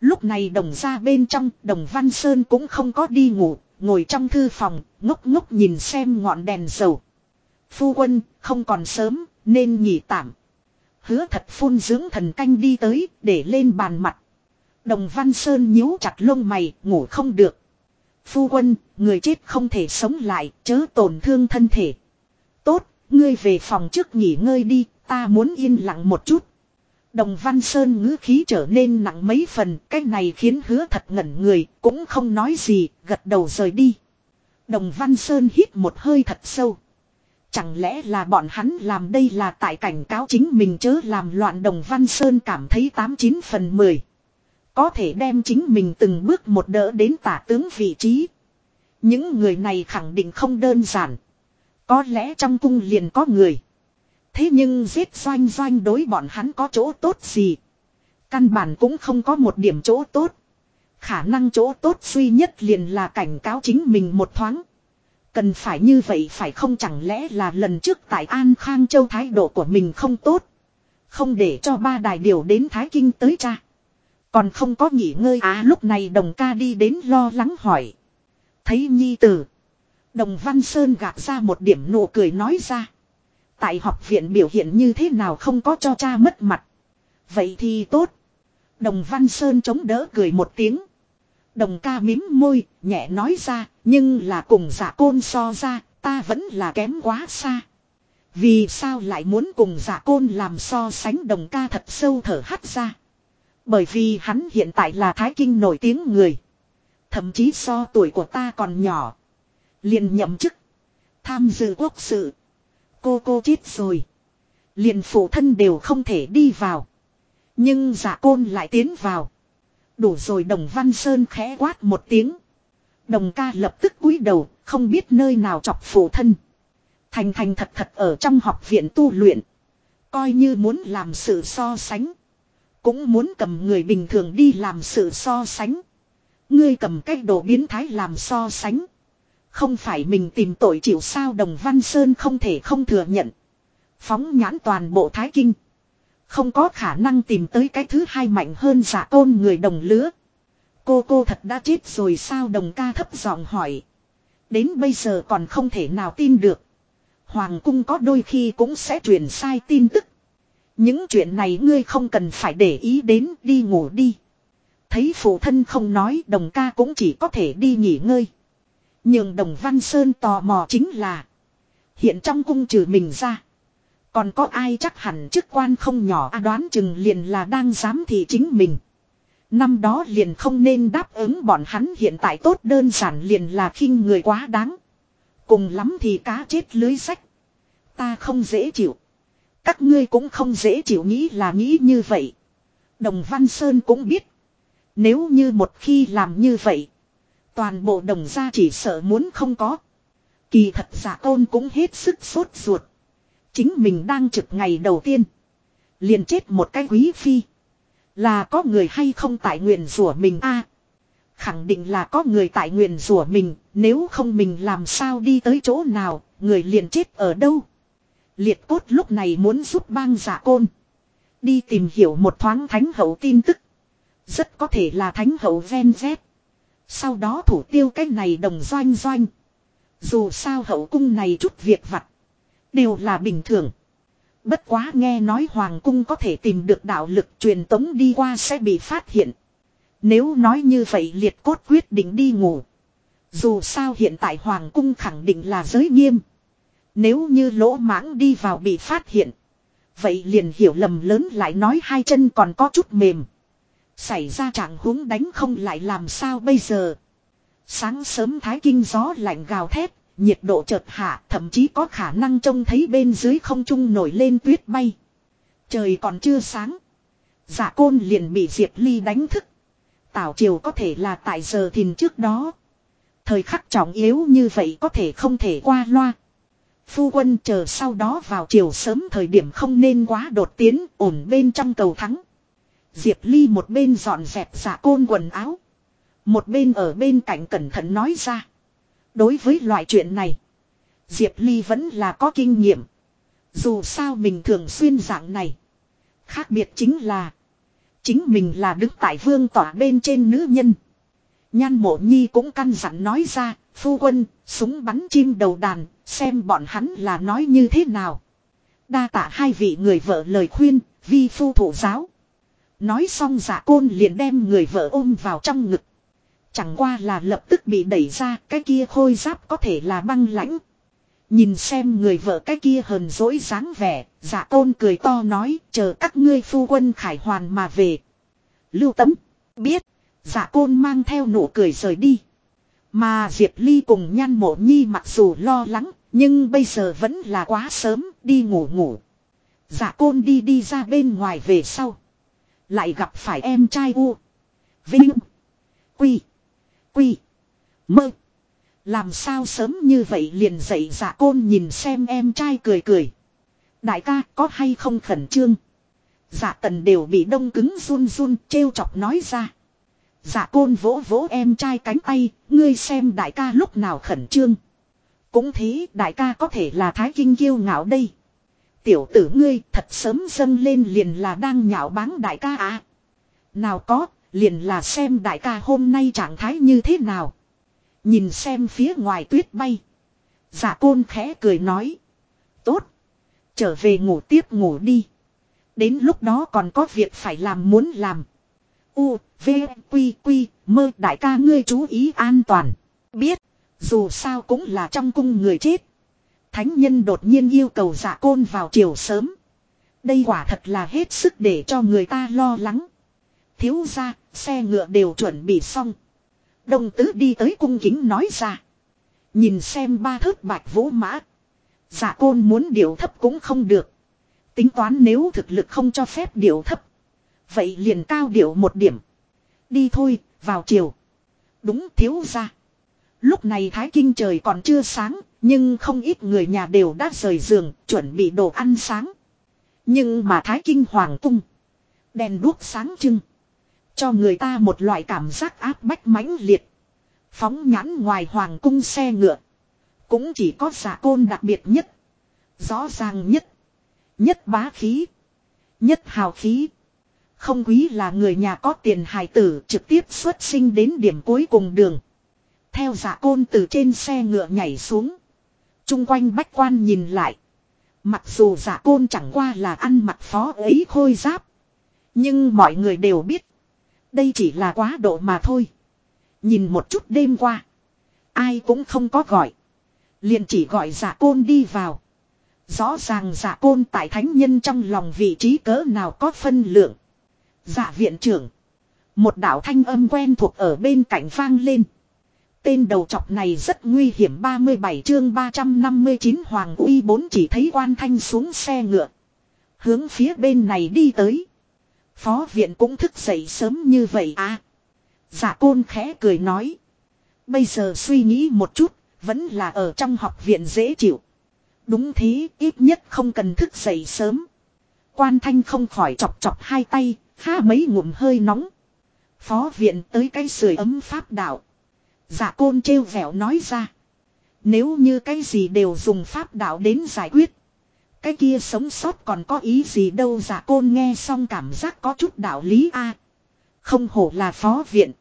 Lúc này đồng ra bên trong, đồng Văn Sơn cũng không có đi ngủ, ngồi trong thư phòng, ngốc ngốc nhìn xem ngọn đèn dầu. Phu quân, không còn sớm, nên nghỉ tạm. Hứa thật phun dưỡng thần canh đi tới, để lên bàn mặt. Đồng Văn Sơn nhíu chặt lông mày, ngủ không được. Phu quân, người chết không thể sống lại, chớ tổn thương thân thể. Ngươi về phòng trước nghỉ ngơi đi, ta muốn yên lặng một chút. Đồng Văn Sơn ngữ khí trở nên nặng mấy phần, cái này khiến hứa thật ngẩn người, cũng không nói gì, gật đầu rời đi. Đồng Văn Sơn hít một hơi thật sâu. Chẳng lẽ là bọn hắn làm đây là tại cảnh cáo chính mình chớ làm loạn Đồng Văn Sơn cảm thấy 89 phần 10. Có thể đem chính mình từng bước một đỡ đến tả tướng vị trí. Những người này khẳng định không đơn giản. Có lẽ trong cung liền có người. Thế nhưng giết doanh doanh đối bọn hắn có chỗ tốt gì. Căn bản cũng không có một điểm chỗ tốt. Khả năng chỗ tốt duy nhất liền là cảnh cáo chính mình một thoáng. Cần phải như vậy phải không chẳng lẽ là lần trước tại An Khang Châu thái độ của mình không tốt. Không để cho ba đại điều đến Thái Kinh tới cha. Còn không có nghỉ ngơi á à, lúc này đồng ca đi đến lo lắng hỏi. Thấy nhi tử. Đồng Văn Sơn gạt ra một điểm nụ cười nói ra. Tại học viện biểu hiện như thế nào không có cho cha mất mặt. Vậy thì tốt. Đồng Văn Sơn chống đỡ cười một tiếng. Đồng ca mím môi, nhẹ nói ra, nhưng là cùng giả côn so ra, ta vẫn là kém quá xa. Vì sao lại muốn cùng giả côn làm so sánh đồng ca thật sâu thở hắt ra. Bởi vì hắn hiện tại là thái kinh nổi tiếng người. Thậm chí so tuổi của ta còn nhỏ liền nhậm chức. Tham dự quốc sự. Cô cô chết rồi. Liền phụ thân đều không thể đi vào. Nhưng giả côn lại tiến vào. Đủ rồi đồng văn sơn khẽ quát một tiếng. Đồng ca lập tức cúi đầu, không biết nơi nào chọc phụ thân. Thành thành thật thật ở trong học viện tu luyện. Coi như muốn làm sự so sánh. Cũng muốn cầm người bình thường đi làm sự so sánh. Ngươi cầm cách đồ biến thái làm so sánh. Không phải mình tìm tội chịu sao Đồng Văn Sơn không thể không thừa nhận. Phóng nhãn toàn bộ Thái Kinh. Không có khả năng tìm tới cái thứ hai mạnh hơn giả tôn người đồng lứa. Cô cô thật đã chết rồi sao đồng ca thấp giọng hỏi. Đến bây giờ còn không thể nào tin được. Hoàng cung có đôi khi cũng sẽ truyền sai tin tức. Những chuyện này ngươi không cần phải để ý đến, đi ngủ đi. Thấy phụ thân không nói, đồng ca cũng chỉ có thể đi nghỉ ngơi. Nhưng đồng Văn Sơn tò mò chính là. Hiện trong cung trừ mình ra. Còn có ai chắc hẳn chức quan không nhỏ à đoán chừng liền là đang giám thị chính mình. Năm đó liền không nên đáp ứng bọn hắn hiện tại tốt đơn giản liền là khinh người quá đáng. Cùng lắm thì cá chết lưới sách. Ta không dễ chịu. Các ngươi cũng không dễ chịu nghĩ là nghĩ như vậy. Đồng Văn Sơn cũng biết. Nếu như một khi làm như vậy. Toàn bộ đồng gia chỉ sợ muốn không có. Kỳ thật giả tôn cũng hết sức sốt ruột. Chính mình đang trực ngày đầu tiên. Liền chết một cái quý phi. Là có người hay không tại nguyện rủa mình a Khẳng định là có người tại nguyện rủa mình. Nếu không mình làm sao đi tới chỗ nào. Người liền chết ở đâu. Liệt cốt lúc này muốn giúp bang giả côn. Đi tìm hiểu một thoáng thánh hậu tin tức. Rất có thể là thánh hậu ven dép sau đó thủ tiêu cái này đồng doanh doanh. Dù sao hậu cung này chút việc vặt. Đều là bình thường. Bất quá nghe nói hoàng cung có thể tìm được đạo lực truyền tống đi qua sẽ bị phát hiện. Nếu nói như vậy liệt cốt quyết định đi ngủ. Dù sao hiện tại hoàng cung khẳng định là giới nghiêm. Nếu như lỗ mãng đi vào bị phát hiện. Vậy liền hiểu lầm lớn lại nói hai chân còn có chút mềm. Xảy ra trạng huống đánh không lại làm sao bây giờ. Sáng sớm thái kinh gió lạnh gào thét, nhiệt độ chợt hạ, thậm chí có khả năng trông thấy bên dưới không trung nổi lên tuyết bay. Trời còn chưa sáng. Giả côn liền bị Diệp Ly đánh thức. Tảo triều có thể là tại giờ thìn trước đó. Thời khắc trọng yếu như vậy có thể không thể qua loa. Phu quân chờ sau đó vào chiều sớm thời điểm không nên quá đột tiến, ổn bên trong cầu thắng. Diệp Ly một bên dọn dẹp giả côn quần áo. Một bên ở bên cạnh cẩn thận nói ra. Đối với loại chuyện này. Diệp Ly vẫn là có kinh nghiệm. Dù sao mình thường xuyên dạng này. Khác biệt chính là. Chính mình là đứng tại vương tỏa bên trên nữ nhân. Nhan mộ nhi cũng căn dặn nói ra. Phu quân, súng bắn chim đầu đàn, xem bọn hắn là nói như thế nào. Đa tạ hai vị người vợ lời khuyên, vi phu thủ giáo. Nói xong giả côn liền đem người vợ ôm vào trong ngực. Chẳng qua là lập tức bị đẩy ra, cái kia khôi giáp có thể là băng lãnh. Nhìn xem người vợ cái kia hờn dỗi dáng vẻ, giả côn cười to nói, chờ các ngươi phu quân khải hoàn mà về. Lưu tấm, biết, giả côn mang theo nụ cười rời đi. Mà Diệp Ly cùng nhan mộ nhi mặc dù lo lắng, nhưng bây giờ vẫn là quá sớm, đi ngủ ngủ. Giả côn đi đi ra bên ngoài về sau. Lại gặp phải em trai U. Vinh. Quy. Quy. Mơ. Làm sao sớm như vậy liền dậy dạ côn nhìn xem em trai cười cười. Đại ca có hay không khẩn trương. dạ tần đều bị đông cứng run run trêu chọc nói ra. dạ côn vỗ vỗ em trai cánh tay, ngươi xem đại ca lúc nào khẩn trương. Cũng thế đại ca có thể là thái kinh kiêu ngạo đây. Tiểu tử ngươi thật sớm dâng lên liền là đang nhạo báng đại ca à. Nào có, liền là xem đại ca hôm nay trạng thái như thế nào. Nhìn xem phía ngoài tuyết bay. Giả côn khẽ cười nói. Tốt. Trở về ngủ tiếp ngủ đi. Đến lúc đó còn có việc phải làm muốn làm. U, V, Quy, Quy, mơ đại ca ngươi chú ý an toàn. Biết, dù sao cũng là trong cung người chết. Thánh nhân đột nhiên yêu cầu giả côn vào chiều sớm. Đây quả thật là hết sức để cho người ta lo lắng. Thiếu ra, xe ngựa đều chuẩn bị xong. Đồng tứ đi tới cung kính nói ra. Nhìn xem ba thớt bạch vũ mã. Giả côn muốn điều thấp cũng không được. Tính toán nếu thực lực không cho phép điều thấp. Vậy liền cao điệu một điểm. Đi thôi, vào chiều. Đúng thiếu ra. Lúc này Thái Kinh trời còn chưa sáng, nhưng không ít người nhà đều đã rời giường, chuẩn bị đồ ăn sáng. Nhưng mà Thái Kinh Hoàng Cung. Đèn đuốc sáng trưng. Cho người ta một loại cảm giác áp bách mãnh liệt. Phóng nhãn ngoài Hoàng Cung xe ngựa. Cũng chỉ có giả côn đặc biệt nhất. Rõ ràng nhất. Nhất bá khí. Nhất hào khí. Không quý là người nhà có tiền hài tử trực tiếp xuất sinh đến điểm cuối cùng đường. Theo giả côn từ trên xe ngựa nhảy xuống. Trung quanh bách quan nhìn lại. Mặc dù giả côn chẳng qua là ăn mặc phó ấy khôi giáp. Nhưng mọi người đều biết. Đây chỉ là quá độ mà thôi. Nhìn một chút đêm qua. Ai cũng không có gọi. Liền chỉ gọi giả côn đi vào. Rõ ràng giả côn tại thánh nhân trong lòng vị trí cỡ nào có phân lượng. Giả viện trưởng. Một đạo thanh âm quen thuộc ở bên cạnh vang lên. Tên đầu chọc này rất nguy hiểm 37 chương 359 Hoàng uy bốn chỉ thấy quan thanh xuống xe ngựa. Hướng phía bên này đi tới. Phó viện cũng thức dậy sớm như vậy à. Giả côn khẽ cười nói. Bây giờ suy nghĩ một chút, vẫn là ở trong học viện dễ chịu. Đúng thế, ít nhất không cần thức dậy sớm. Quan thanh không khỏi chọc chọc hai tay, ha mấy ngụm hơi nóng. Phó viện tới cái sưởi ấm pháp đạo. Giả côn trêu vẻo nói ra. Nếu như cái gì đều dùng pháp đạo đến giải quyết. Cái kia sống sót còn có ý gì đâu giả côn nghe xong cảm giác có chút đạo lý a Không hổ là phó viện.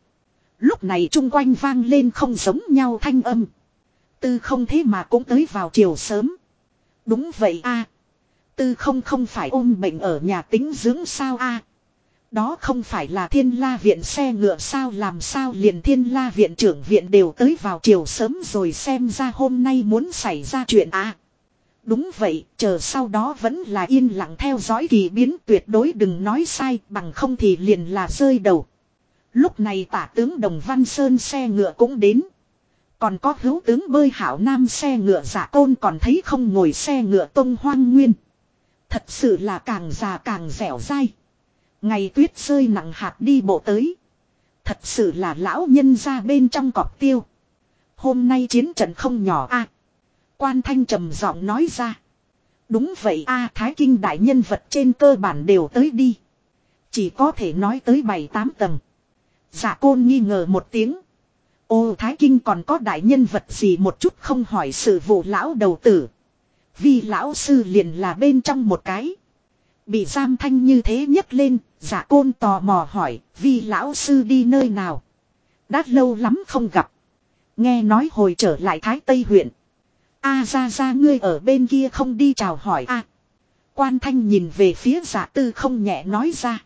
Lúc này chung quanh vang lên không giống nhau thanh âm. Tư không thế mà cũng tới vào chiều sớm. Đúng vậy a Tư không không phải ôm bệnh ở nhà tính dưỡng sao a đó không phải là thiên la viện xe ngựa sao làm sao liền thiên la viện trưởng viện đều tới vào chiều sớm rồi xem ra hôm nay muốn xảy ra chuyện à? Đúng vậy, chờ sau đó vẫn là yên lặng theo dõi kỳ biến tuyệt đối đừng nói sai bằng không thì liền là rơi đầu. Lúc này tả tướng Đồng Văn Sơn xe ngựa cũng đến. Còn có hữu tướng bơi hảo nam xe ngựa giả côn còn thấy không ngồi xe ngựa tông hoang nguyên. Thật sự là càng già càng dẻo dai. Ngày tuyết rơi nặng hạt đi bộ tới. Thật sự là lão nhân ra bên trong cọp tiêu. Hôm nay chiến trận không nhỏ a Quan thanh trầm giọng nói ra. Đúng vậy a, Thái Kinh đại nhân vật trên cơ bản đều tới đi. Chỉ có thể nói tới bảy tám tầng. Giả côn nghi ngờ một tiếng. Ô, Thái Kinh còn có đại nhân vật gì một chút không hỏi sự vụ lão đầu tử. Vì lão sư liền là bên trong một cái. Bị giam thanh như thế nhấc lên, giả côn tò mò hỏi, vì lão sư đi nơi nào. Đã lâu lắm không gặp. Nghe nói hồi trở lại Thái Tây huyện. A ra ra ngươi ở bên kia không đi chào hỏi a. quan thanh nhìn về phía giả tư không nhẹ nói ra.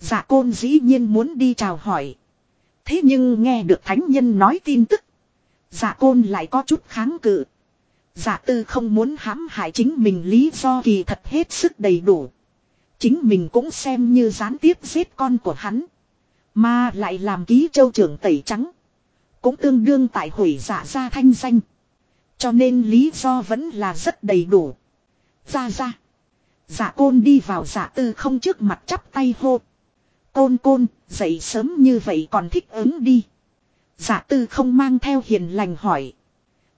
Giả côn dĩ nhiên muốn đi chào hỏi. Thế nhưng nghe được thánh nhân nói tin tức. Giả côn lại có chút kháng cự. Giả tư không muốn hãm hại chính mình lý do kỳ thật hết sức đầy đủ. Chính mình cũng xem như gián tiếp giết con của hắn. Mà lại làm ký châu trưởng tẩy trắng. Cũng tương đương tại hủy giả ra thanh danh. Cho nên lý do vẫn là rất đầy đủ. Ra ra. Giả côn đi vào giả tư không trước mặt chắp tay hô. Côn côn, dậy sớm như vậy còn thích ứng đi. Giả tư không mang theo hiền lành hỏi.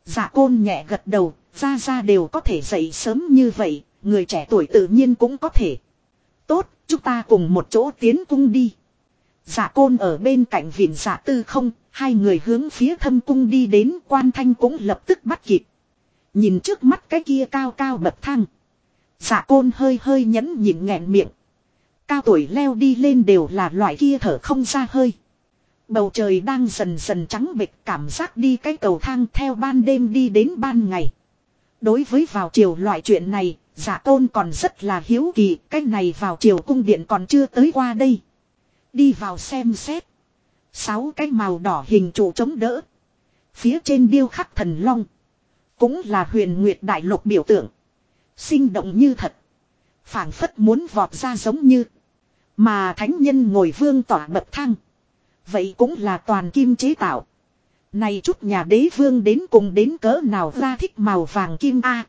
Giả côn nhẹ gật đầu, ra ra đều có thể dậy sớm như vậy, người trẻ tuổi tự nhiên cũng có thể. Chúng ta cùng một chỗ tiến cung đi. Giả côn ở bên cạnh viện giả tư không, hai người hướng phía thâm cung đi đến quan thanh cũng lập tức bắt kịp. Nhìn trước mắt cái kia cao cao bậc thang. Giả côn hơi hơi nhẫn nhịn nghẹn miệng. Cao tuổi leo đi lên đều là loại kia thở không ra hơi. Bầu trời đang dần dần trắng bệch cảm giác đi cái cầu thang theo ban đêm đi đến ban ngày. Đối với vào chiều loại chuyện này, giả tôn còn rất là hiếu kỳ, cái này vào chiều cung điện còn chưa tới qua đây. Đi vào xem xét. Sáu cái màu đỏ hình trụ chống đỡ. Phía trên điêu khắc thần long. Cũng là huyền nguyệt đại lục biểu tượng. Sinh động như thật. phảng phất muốn vọt ra giống như. Mà thánh nhân ngồi vương tỏa bậc thang. Vậy cũng là toàn kim chế tạo. Này chút nhà đế vương đến cùng đến cỡ nào ra thích màu vàng kim A.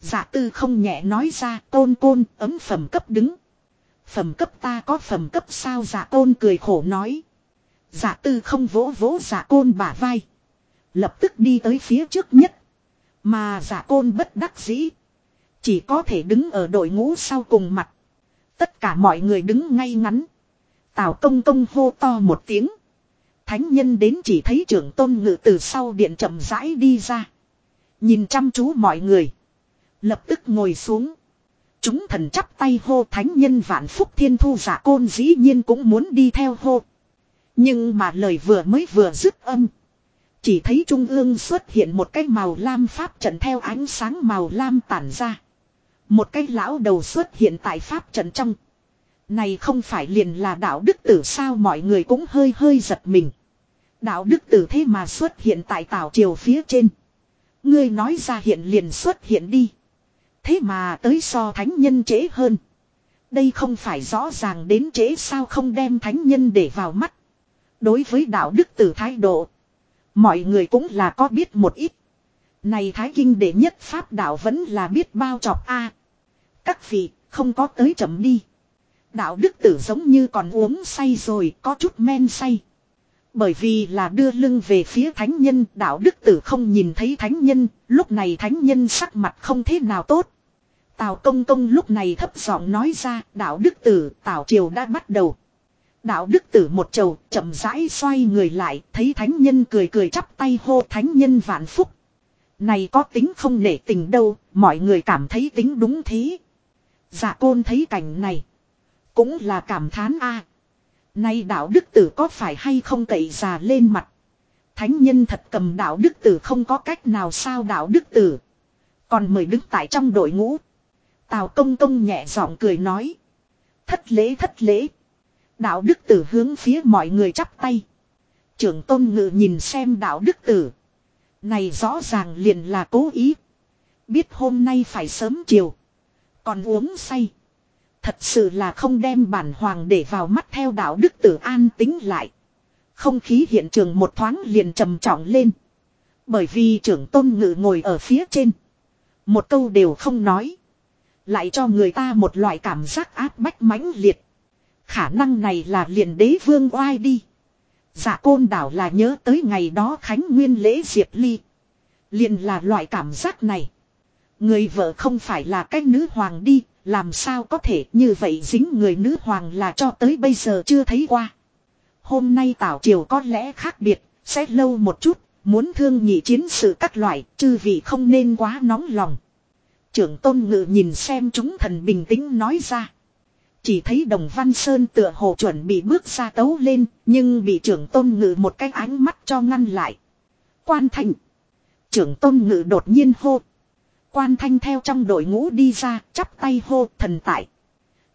Dạ tư không nhẹ nói ra tôn côn, ấm phẩm cấp đứng. Phẩm cấp ta có phẩm cấp sao dạ tôn cười khổ nói. Dạ tư không vỗ vỗ dạ côn bả vai. Lập tức đi tới phía trước nhất. Mà dạ côn bất đắc dĩ. Chỉ có thể đứng ở đội ngũ sau cùng mặt. Tất cả mọi người đứng ngay ngắn. Tào công công hô to một tiếng. Thánh nhân đến chỉ thấy trưởng tôn ngự từ sau điện chậm rãi đi ra. Nhìn chăm chú mọi người. Lập tức ngồi xuống. Chúng thần chắp tay hô thánh nhân vạn phúc thiên thu giả côn dĩ nhiên cũng muốn đi theo hô. Nhưng mà lời vừa mới vừa dứt âm. Chỉ thấy trung ương xuất hiện một cái màu lam pháp trận theo ánh sáng màu lam tản ra. Một cái lão đầu xuất hiện tại pháp trận trong. Này không phải liền là đạo đức tử sao mọi người cũng hơi hơi giật mình. Đạo đức tử thế mà xuất hiện tại tảo triều phía trên. Ngươi nói ra hiện liền xuất hiện đi. Thế mà tới so thánh nhân trễ hơn. Đây không phải rõ ràng đến trễ sao không đem thánh nhân để vào mắt. Đối với đạo đức tử thái độ. Mọi người cũng là có biết một ít. Này thái kinh đệ nhất pháp đạo vẫn là biết bao chọc a. các vị, không có tới chậm đi. Đạo đức tử giống như còn uống say rồi, có chút men say. Bởi vì là đưa lưng về phía thánh nhân, đạo đức tử không nhìn thấy thánh nhân, lúc này thánh nhân sắc mặt không thế nào tốt. Tào công công lúc này thấp giọng nói ra, đạo đức tử, tào triều đã bắt đầu. Đạo đức tử một trầu, chậm rãi xoay người lại, thấy thánh nhân cười cười chắp tay hô thánh nhân vạn phúc. Này có tính không nể tình đâu, mọi người cảm thấy tính đúng thế. Dạ côn thấy cảnh này. Cũng là cảm thán a. Nay đạo đức tử có phải hay không cậy già lên mặt. Thánh nhân thật cầm đạo đức tử không có cách nào sao đạo đức tử. Còn mời đứng tại trong đội ngũ. Tào công công nhẹ giọng cười nói. Thất lễ thất lễ. Đạo đức tử hướng phía mọi người chắp tay. Trưởng tôn ngự nhìn xem đạo đức tử. Này rõ ràng liền là cố ý. Biết hôm nay phải sớm chiều. Còn uống say. Thật sự là không đem bản hoàng để vào mắt theo đạo đức tử an tính lại. Không khí hiện trường một thoáng liền trầm trọng lên. Bởi vì trưởng tôn ngự ngồi ở phía trên. Một câu đều không nói. Lại cho người ta một loại cảm giác áp bách mãnh liệt. Khả năng này là liền đế vương oai đi. Dạ côn đảo là nhớ tới ngày đó Khánh Nguyên lễ Diệp Ly. Liền là loại cảm giác này. Người vợ không phải là cái nữ hoàng đi, làm sao có thể như vậy dính người nữ hoàng là cho tới bây giờ chưa thấy qua. Hôm nay tảo triều có lẽ khác biệt, sẽ lâu một chút, muốn thương nhị chiến sự các loại, chư vị không nên quá nóng lòng. Trưởng tôn ngự nhìn xem chúng thần bình tĩnh nói ra. Chỉ thấy đồng văn sơn tựa hồ chuẩn bị bước ra tấu lên, nhưng bị trưởng tôn ngự một cái ánh mắt cho ngăn lại. Quan thành. Trưởng tôn ngự đột nhiên hô. Quan thanh theo trong đội ngũ đi ra, chắp tay hô thần tại.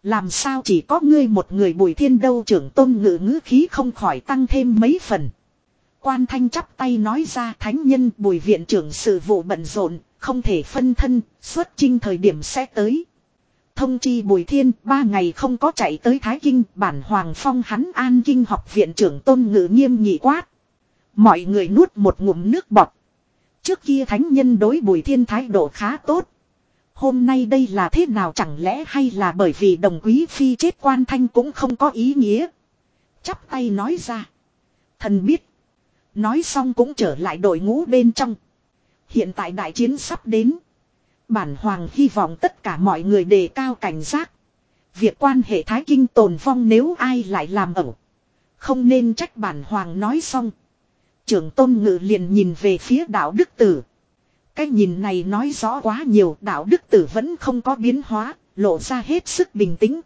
Làm sao chỉ có ngươi một người bùi thiên đâu trưởng tôn ngự ngữ khí không khỏi tăng thêm mấy phần. Quan thanh chắp tay nói ra thánh nhân bùi viện trưởng sự vụ bận rộn, không thể phân thân, xuất trinh thời điểm sẽ tới. Thông chi bùi thiên ba ngày không có chạy tới Thái Kinh, bản hoàng phong hắn an kinh học viện trưởng tôn ngự nghiêm nghị quát. Mọi người nuốt một ngụm nước bọt. Trước kia thánh nhân đối bùi thiên thái độ khá tốt. Hôm nay đây là thế nào chẳng lẽ hay là bởi vì đồng quý phi chết quan thanh cũng không có ý nghĩa. Chắp tay nói ra. Thần biết. Nói xong cũng trở lại đội ngũ bên trong. Hiện tại đại chiến sắp đến. Bản hoàng hy vọng tất cả mọi người đề cao cảnh giác. Việc quan hệ thái kinh tồn vong nếu ai lại làm ẩu. Không nên trách bản hoàng nói xong. Trưởng tôn ngự liền nhìn về phía đạo đức tử. Cái nhìn này nói rõ quá nhiều đạo đức tử vẫn không có biến hóa, lộ ra hết sức bình tĩnh.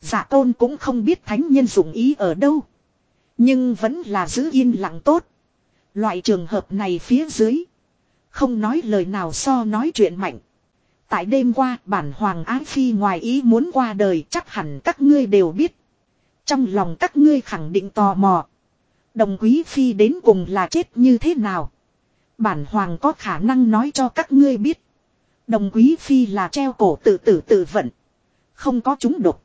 Giả tôn cũng không biết thánh nhân dụng ý ở đâu. Nhưng vẫn là giữ yên lặng tốt. Loại trường hợp này phía dưới. Không nói lời nào so nói chuyện mạnh. Tại đêm qua, bản hoàng ái phi ngoài ý muốn qua đời, chắc hẳn các ngươi đều biết. Trong lòng các ngươi khẳng định tò mò. Đồng quý phi đến cùng là chết như thế nào? Bản hoàng có khả năng nói cho các ngươi biết. Đồng quý phi là treo cổ tự tử tự vận. Không có chúng độc.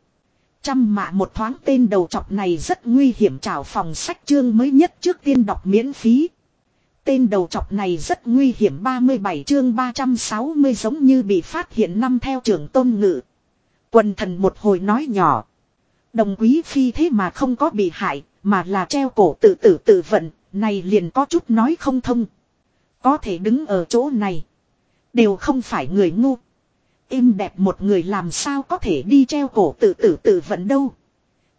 Trăm mạ một thoáng tên đầu chọc này rất nguy hiểm trào phòng sách chương mới nhất trước tiên đọc miễn phí. Tên đầu chọc này rất nguy hiểm 37 chương 360 giống như bị phát hiện năm theo trưởng tôn ngự. Quần thần một hồi nói nhỏ. Đồng quý phi thế mà không có bị hại, mà là treo cổ tự tử tự vận, này liền có chút nói không thông. Có thể đứng ở chỗ này. Đều không phải người ngu. Im đẹp một người làm sao có thể đi treo cổ tự tử tự vận đâu.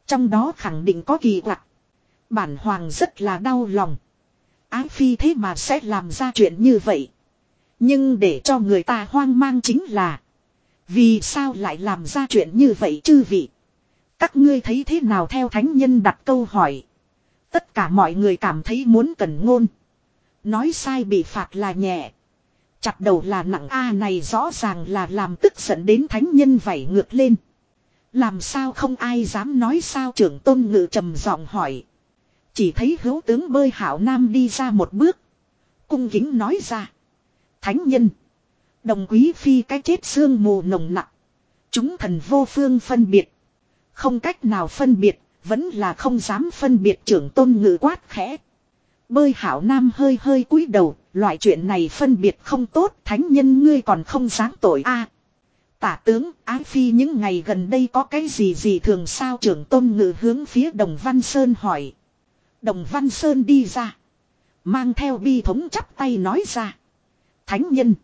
Trong đó khẳng định có kỳ quặc. Bản hoàng rất là đau lòng. Ái phi thế mà sẽ làm ra chuyện như vậy. Nhưng để cho người ta hoang mang chính là. Vì sao lại làm ra chuyện như vậy chư vị. Các ngươi thấy thế nào theo thánh nhân đặt câu hỏi. Tất cả mọi người cảm thấy muốn cần ngôn. Nói sai bị phạt là nhẹ. Chặt đầu là nặng A này rõ ràng là làm tức giận đến thánh nhân vảy ngược lên. Làm sao không ai dám nói sao trưởng tôn ngự trầm giọng hỏi. Chỉ thấy hữu tướng bơi hảo nam đi ra một bước. Cung kính nói ra. Thánh nhân. Đồng quý phi cái chết xương mù nồng nặng. Chúng thần vô phương phân biệt. Không cách nào phân biệt, vẫn là không dám phân biệt trưởng tôn ngự quát khẽ. Bơi hảo nam hơi hơi cúi đầu, loại chuyện này phân biệt không tốt, thánh nhân ngươi còn không dám tội a. tả tướng, ái phi những ngày gần đây có cái gì gì thường sao trưởng tôn ngự hướng phía đồng văn sơn hỏi. Đồng văn sơn đi ra. Mang theo bi thống chắp tay nói ra. Thánh nhân.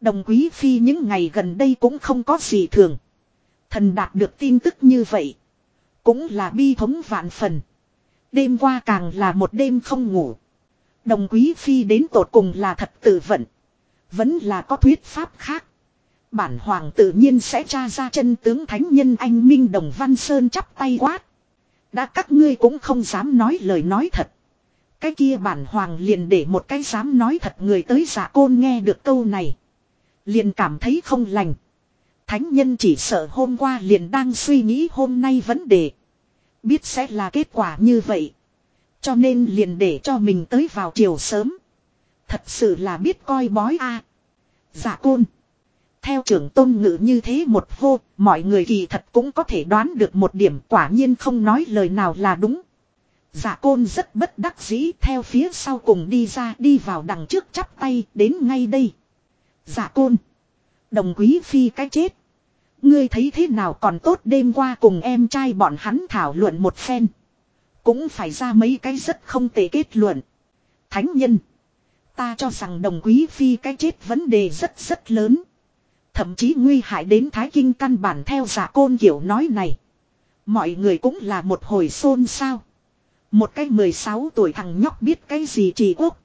Đồng quý phi những ngày gần đây cũng không có gì thường. Thần đạt được tin tức như vậy. Cũng là bi thống vạn phần. Đêm qua càng là một đêm không ngủ. Đồng quý phi đến tột cùng là thật tự vận. Vẫn là có thuyết pháp khác. Bản hoàng tự nhiên sẽ tra ra chân tướng thánh nhân anh Minh Đồng Văn Sơn chắp tay quát. Đã các ngươi cũng không dám nói lời nói thật. Cái kia bản hoàng liền để một cái dám nói thật người tới giả côn nghe được câu này. Liền cảm thấy không lành. Thánh nhân chỉ sợ hôm qua liền đang suy nghĩ hôm nay vấn đề. Biết sẽ là kết quả như vậy. Cho nên liền để cho mình tới vào chiều sớm. Thật sự là biết coi bói a. À. Dạ côn. Theo trưởng tôn ngữ như thế một hô, mọi người kỳ thật cũng có thể đoán được một điểm quả nhiên không nói lời nào là đúng. giả côn rất bất đắc dĩ theo phía sau cùng đi ra đi vào đằng trước chắp tay đến ngay đây. giả côn. Đồng quý phi cái chết. Ngươi thấy thế nào còn tốt đêm qua cùng em trai bọn hắn thảo luận một phen. Cũng phải ra mấy cái rất không tệ kết luận. Thánh nhân. Ta cho rằng đồng quý phi cái chết vấn đề rất rất lớn. Thậm chí nguy hại đến thái kinh căn bản theo giả côn kiểu nói này. Mọi người cũng là một hồi xôn xao. Một cái 16 tuổi thằng nhóc biết cái gì trì quốc.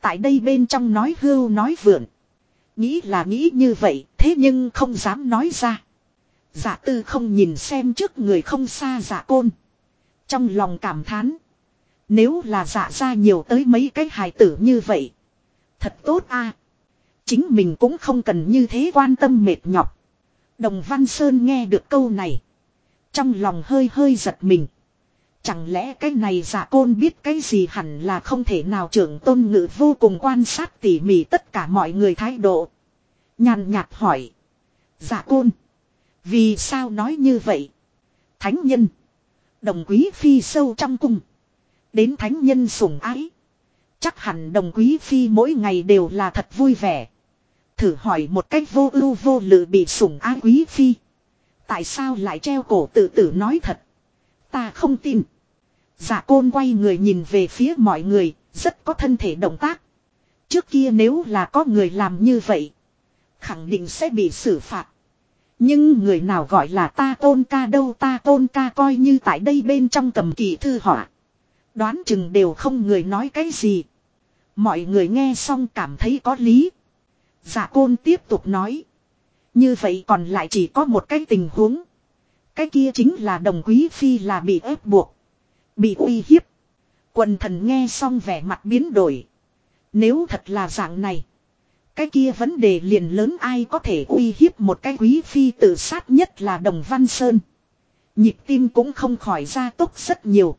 Tại đây bên trong nói hưu nói vượn. Nghĩ là nghĩ như vậy, thế nhưng không dám nói ra. Giả tư không nhìn xem trước người không xa giả côn. Trong lòng cảm thán. Nếu là giả ra nhiều tới mấy cái hài tử như vậy. Thật tốt a Chính mình cũng không cần như thế quan tâm mệt nhọc. Đồng Văn Sơn nghe được câu này. Trong lòng hơi hơi giật mình. Chẳng lẽ cái này giả côn biết cái gì hẳn là không thể nào trưởng tôn ngự vô cùng quan sát tỉ mỉ tất cả mọi người thái độ. Nhàn nhạt hỏi. Giả côn. Vì sao nói như vậy? Thánh nhân. Đồng quý phi sâu trong cung. Đến thánh nhân sủng ái. Chắc hẳn đồng quý phi mỗi ngày đều là thật vui vẻ. Thử hỏi một cách vô ưu vô lự bị sủng á quý phi. Tại sao lại treo cổ tự tử nói thật? Ta không tin. Giả côn quay người nhìn về phía mọi người, rất có thân thể động tác. Trước kia nếu là có người làm như vậy, khẳng định sẽ bị xử phạt. Nhưng người nào gọi là ta tôn ca đâu ta tôn ca coi như tại đây bên trong cầm kỳ thư họa. Đoán chừng đều không người nói cái gì. Mọi người nghe xong cảm thấy có lý. Giả côn tiếp tục nói. Như vậy còn lại chỉ có một cái tình huống. Cái kia chính là đồng quý phi là bị ép buộc. Bị uy hiếp. Quần thần nghe xong vẻ mặt biến đổi. Nếu thật là dạng này. Cái kia vấn đề liền lớn ai có thể uy hiếp một cái quý phi tự sát nhất là Đồng Văn Sơn. Nhịp tim cũng không khỏi ra tốc rất nhiều.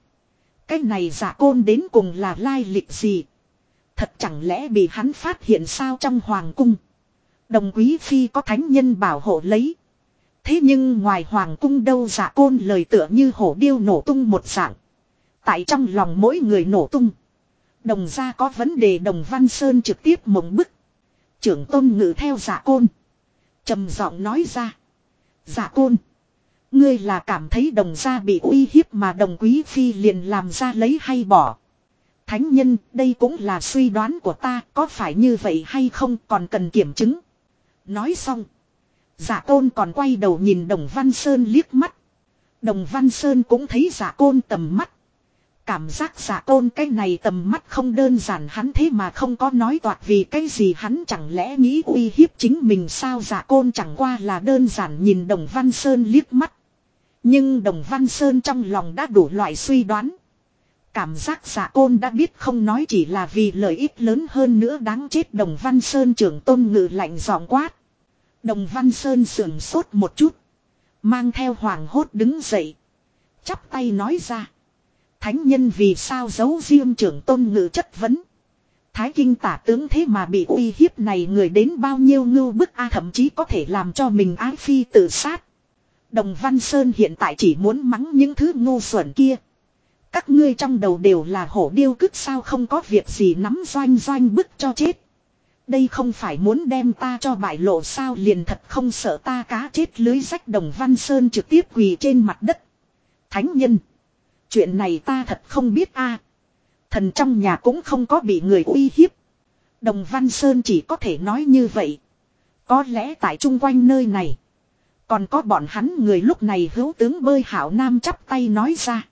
Cái này giả côn đến cùng là lai lịch gì. Thật chẳng lẽ bị hắn phát hiện sao trong hoàng cung. Đồng quý phi có thánh nhân bảo hộ lấy. Thế nhưng ngoài hoàng cung đâu giả côn lời tựa như hổ điêu nổ tung một dạng. Tại trong lòng mỗi người nổ tung. Đồng gia có vấn đề đồng văn sơn trực tiếp mộng bức. Trưởng tôn ngự theo giả côn. trầm giọng nói ra. Giả côn. Ngươi là cảm thấy đồng gia bị uy hiếp mà đồng quý phi liền làm ra lấy hay bỏ. Thánh nhân, đây cũng là suy đoán của ta, có phải như vậy hay không còn cần kiểm chứng. Nói xong. Giả tôn còn quay đầu nhìn đồng Văn Sơn liếc mắt. Đồng Văn Sơn cũng thấy giả côn tầm mắt. Cảm giác giả tôn cái này tầm mắt không đơn giản hắn thế mà không có nói toạc vì cái gì hắn chẳng lẽ nghĩ uy hiếp chính mình sao giả côn chẳng qua là đơn giản nhìn đồng Văn Sơn liếc mắt. Nhưng đồng Văn Sơn trong lòng đã đủ loại suy đoán. Cảm giác giả côn đã biết không nói chỉ là vì lợi ích lớn hơn nữa đáng chết đồng Văn Sơn trưởng tôn ngự lạnh giọng quát. Đồng Văn Sơn sườn sốt một chút. Mang theo hoàng hốt đứng dậy. Chắp tay nói ra. Thánh nhân vì sao giấu riêng trưởng tôn ngự chất vấn. Thái kinh tả tướng thế mà bị uy hiếp này người đến bao nhiêu ngưu bức a thậm chí có thể làm cho mình ái phi tự sát. Đồng Văn Sơn hiện tại chỉ muốn mắng những thứ ngu xuẩn kia. Các ngươi trong đầu đều là hổ điêu cứt sao không có việc gì nắm doanh doanh bức cho chết. Đây không phải muốn đem ta cho bại lộ sao liền thật không sợ ta cá chết lưới rách đồng Văn Sơn trực tiếp quỳ trên mặt đất. Thánh nhân. Chuyện này ta thật không biết a. Thần trong nhà cũng không có bị người uy hiếp. Đồng Văn Sơn chỉ có thể nói như vậy. Có lẽ tại chung quanh nơi này. Còn có bọn hắn người lúc này hữu tướng bơi hảo nam chắp tay nói ra.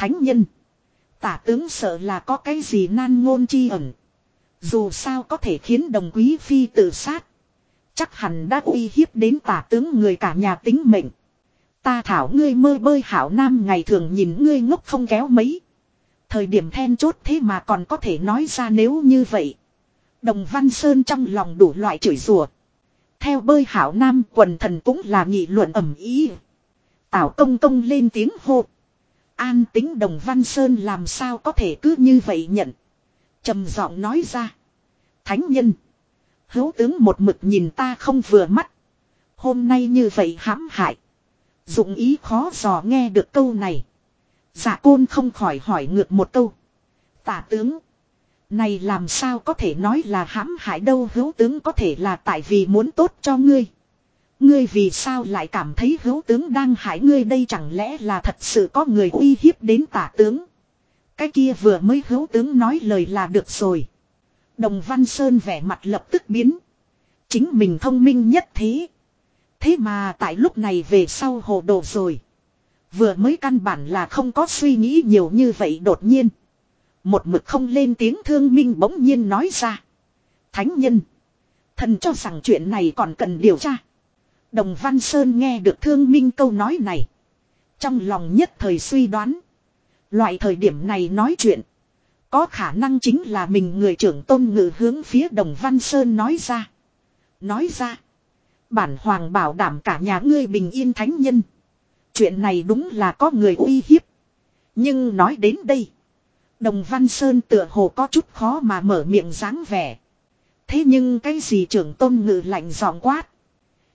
Thánh nhân. Tả tướng sợ là có cái gì nan ngôn chi ẩn. Dù sao có thể khiến đồng quý phi tự sát. Chắc hẳn đã uy hiếp đến tả tướng người cả nhà tính mệnh. Ta thảo ngươi mơ bơi hảo nam ngày thường nhìn ngươi ngốc không kéo mấy. Thời điểm then chốt thế mà còn có thể nói ra nếu như vậy. Đồng Văn Sơn trong lòng đủ loại chửi rủa. Theo bơi hảo nam quần thần cũng là nghị luận ẩm ý. Tảo công công lên tiếng hô. An tính đồng Văn Sơn làm sao có thể cứ như vậy nhận. trầm giọng nói ra. Thánh nhân. Hữu tướng một mực nhìn ta không vừa mắt. Hôm nay như vậy hãm hại. Dụng ý khó dò nghe được câu này. Giả côn không khỏi hỏi ngược một câu. Tả tướng. Này làm sao có thể nói là hãm hại đâu hữu tướng có thể là tại vì muốn tốt cho ngươi. Ngươi vì sao lại cảm thấy hữu tướng đang hại ngươi đây chẳng lẽ là thật sự có người uy hiếp đến tả tướng. Cái kia vừa mới hữu tướng nói lời là được rồi. Đồng Văn Sơn vẻ mặt lập tức biến. Chính mình thông minh nhất thế. Thế mà tại lúc này về sau hồ đồ rồi. Vừa mới căn bản là không có suy nghĩ nhiều như vậy đột nhiên. Một mực không lên tiếng thương minh bỗng nhiên nói ra. Thánh nhân. Thần cho rằng chuyện này còn cần điều tra. Đồng Văn Sơn nghe được thương minh câu nói này. Trong lòng nhất thời suy đoán. Loại thời điểm này nói chuyện. Có khả năng chính là mình người trưởng tôn ngự hướng phía Đồng Văn Sơn nói ra. Nói ra. Bản hoàng bảo đảm cả nhà ngươi bình yên thánh nhân. Chuyện này đúng là có người uy hiếp. Nhưng nói đến đây. Đồng Văn Sơn tựa hồ có chút khó mà mở miệng dáng vẻ. Thế nhưng cái gì trưởng tôn ngự lạnh giọng quát.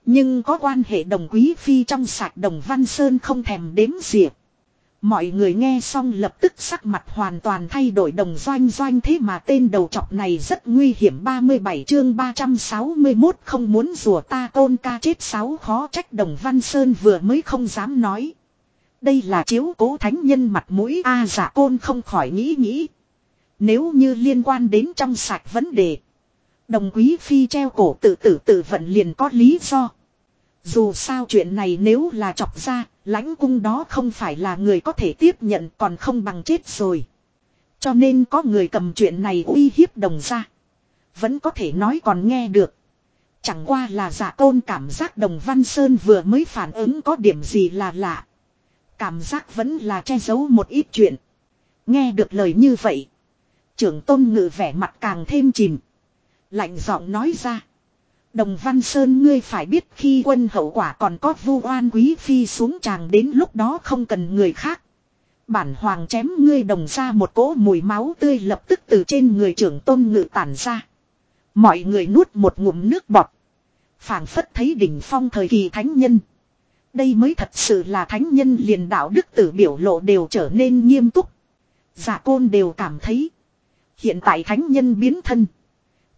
Nhưng có quan hệ đồng quý phi trong sạch đồng Văn Sơn không thèm đếm diệt. Mọi người nghe xong lập tức sắc mặt hoàn toàn thay đổi đồng doanh doanh thế mà tên đầu trọc này rất nguy hiểm 37 chương 361 không muốn rùa ta tôn ca chết sáu khó trách đồng Văn Sơn vừa mới không dám nói. Đây là chiếu cố thánh nhân mặt mũi A giả côn không khỏi nghĩ nghĩ. Nếu như liên quan đến trong sạch vấn đề. Đồng quý phi treo cổ tự tử tự vận liền có lý do. Dù sao chuyện này nếu là chọc ra, lãnh cung đó không phải là người có thể tiếp nhận còn không bằng chết rồi. Cho nên có người cầm chuyện này uy hiếp đồng ra. Vẫn có thể nói còn nghe được. Chẳng qua là giả tôn cảm giác đồng Văn Sơn vừa mới phản ứng có điểm gì là lạ. Cảm giác vẫn là che giấu một ít chuyện. Nghe được lời như vậy. Trưởng tôn ngự vẻ mặt càng thêm chìm. Lạnh giọng nói ra. Đồng Văn Sơn, ngươi phải biết khi quân hậu quả còn có vu oan quý phi xuống tràng đến lúc đó không cần người khác. Bản hoàng chém ngươi đồng ra một cỗ mùi máu tươi lập tức từ trên người trưởng tôn ngự tản ra. Mọi người nuốt một ngụm nước bọt. phảng phất thấy đỉnh phong thời kỳ thánh nhân. Đây mới thật sự là thánh nhân liền đạo đức tử biểu lộ đều trở nên nghiêm túc. Giả côn đều cảm thấy. Hiện tại thánh nhân biến thân.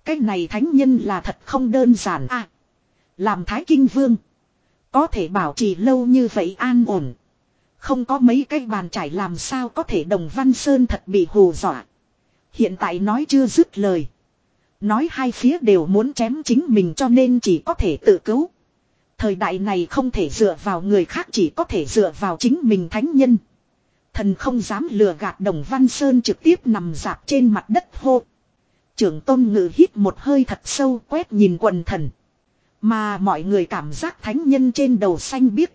Cái này thánh nhân là thật không đơn giản à. Làm thái kinh vương. Có thể bảo trì lâu như vậy an ổn. Không có mấy cái bàn trải làm sao có thể đồng văn sơn thật bị hù dọa. Hiện tại nói chưa dứt lời. Nói hai phía đều muốn chém chính mình cho nên chỉ có thể tự cứu. Thời đại này không thể dựa vào người khác chỉ có thể dựa vào chính mình thánh nhân. Thần không dám lừa gạt đồng văn sơn trực tiếp nằm dạp trên mặt đất hô. Trưởng tôn ngự hít một hơi thật sâu quét nhìn quần thần. Mà mọi người cảm giác thánh nhân trên đầu xanh biếc.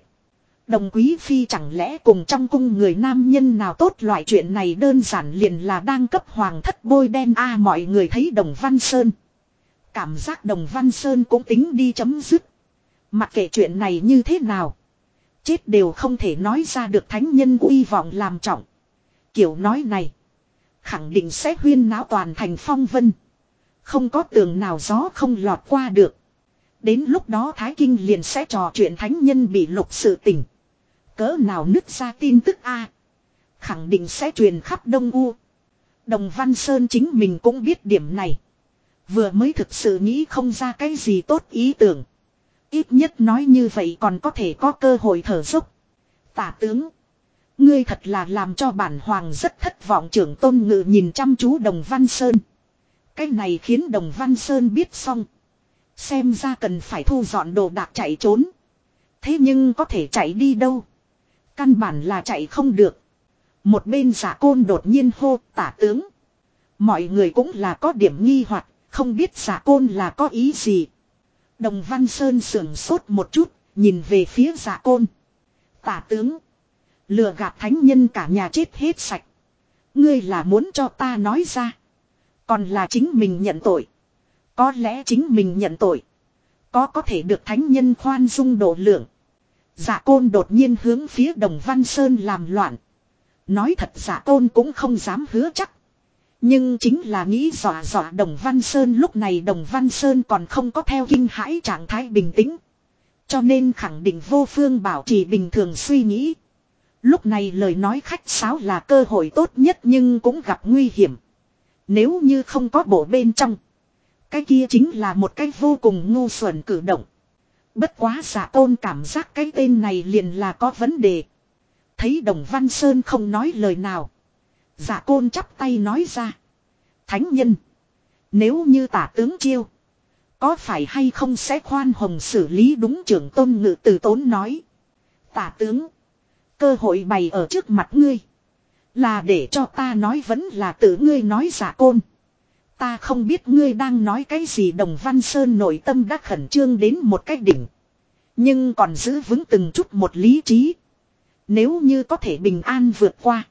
Đồng quý phi chẳng lẽ cùng trong cung người nam nhân nào tốt loại chuyện này đơn giản liền là đang cấp hoàng thất bôi đen a à, mọi người thấy đồng văn sơn. Cảm giác đồng văn sơn cũng tính đi chấm dứt. Mặc kệ chuyện này như thế nào. Chết đều không thể nói ra được thánh nhân uy vọng làm trọng. Kiểu nói này. Khẳng định sẽ huyên náo toàn thành phong vân. Không có tường nào gió không lọt qua được. Đến lúc đó Thái Kinh liền sẽ trò chuyện thánh nhân bị lục sự tỉnh. Cỡ nào nứt ra tin tức a Khẳng định sẽ truyền khắp Đông U. Đồng Văn Sơn chính mình cũng biết điểm này. Vừa mới thực sự nghĩ không ra cái gì tốt ý tưởng. Ít nhất nói như vậy còn có thể có cơ hội thở dốc. Tả tướng. Ngươi thật là làm cho bản hoàng rất thất vọng trưởng tôn ngự nhìn chăm chú đồng Văn Sơn. Cái này khiến đồng Văn Sơn biết xong. Xem ra cần phải thu dọn đồ đạc chạy trốn. Thế nhưng có thể chạy đi đâu? Căn bản là chạy không được. Một bên giả côn đột nhiên hô tả tướng. Mọi người cũng là có điểm nghi hoặc không biết giả côn là có ý gì. Đồng Văn Sơn sưởng sốt một chút, nhìn về phía giả côn. Tả tướng. Lừa gạt thánh nhân cả nhà chết hết sạch. Ngươi là muốn cho ta nói ra. Còn là chính mình nhận tội. Có lẽ chính mình nhận tội. Có có thể được thánh nhân khoan dung độ lượng. Dạ côn đột nhiên hướng phía đồng văn sơn làm loạn. Nói thật dạ côn cũng không dám hứa chắc. Nhưng chính là nghĩ dọa dọa đồng văn sơn lúc này đồng văn sơn còn không có theo kinh hãi trạng thái bình tĩnh. Cho nên khẳng định vô phương bảo trì bình thường suy nghĩ. Lúc này lời nói khách sáo là cơ hội tốt nhất nhưng cũng gặp nguy hiểm. Nếu như không có bộ bên trong. Cái kia chính là một cái vô cùng ngu xuẩn cử động. Bất quá giả tôn cảm giác cái tên này liền là có vấn đề. Thấy đồng văn sơn không nói lời nào. Giả côn chắp tay nói ra. Thánh nhân. Nếu như tả tướng chiêu. Có phải hay không sẽ khoan hồng xử lý đúng trưởng tôn ngự từ tốn nói. Tả tướng. Cơ hội bày ở trước mặt ngươi. Là để cho ta nói vẫn là tự ngươi nói giả côn. Ta không biết ngươi đang nói cái gì đồng văn sơn nội tâm đã khẩn trương đến một cái đỉnh. Nhưng còn giữ vững từng chút một lý trí. Nếu như có thể bình an vượt qua.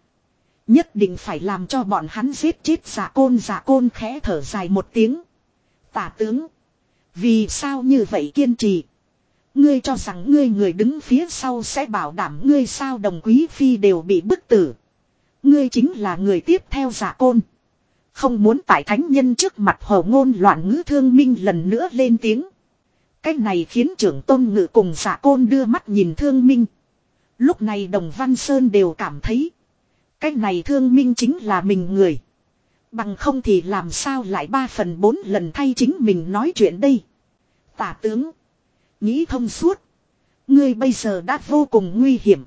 Nhất định phải làm cho bọn hắn giết chết giả côn giả côn khẽ thở dài một tiếng. Tả tướng. Vì sao như vậy kiên trì. Ngươi cho rằng ngươi người đứng phía sau sẽ bảo đảm ngươi sao đồng quý phi đều bị bức tử. Ngươi chính là người tiếp theo giả côn. Không muốn tại thánh nhân trước mặt hồ ngôn loạn ngữ thương minh lần nữa lên tiếng. Cái này khiến trưởng tôn ngự cùng giả côn đưa mắt nhìn thương minh. Lúc này đồng văn sơn đều cảm thấy. Cái này thương minh chính là mình người. Bằng không thì làm sao lại ba phần bốn lần thay chính mình nói chuyện đây. Tả tướng. Nghĩ thông suốt. Ngươi bây giờ đã vô cùng nguy hiểm.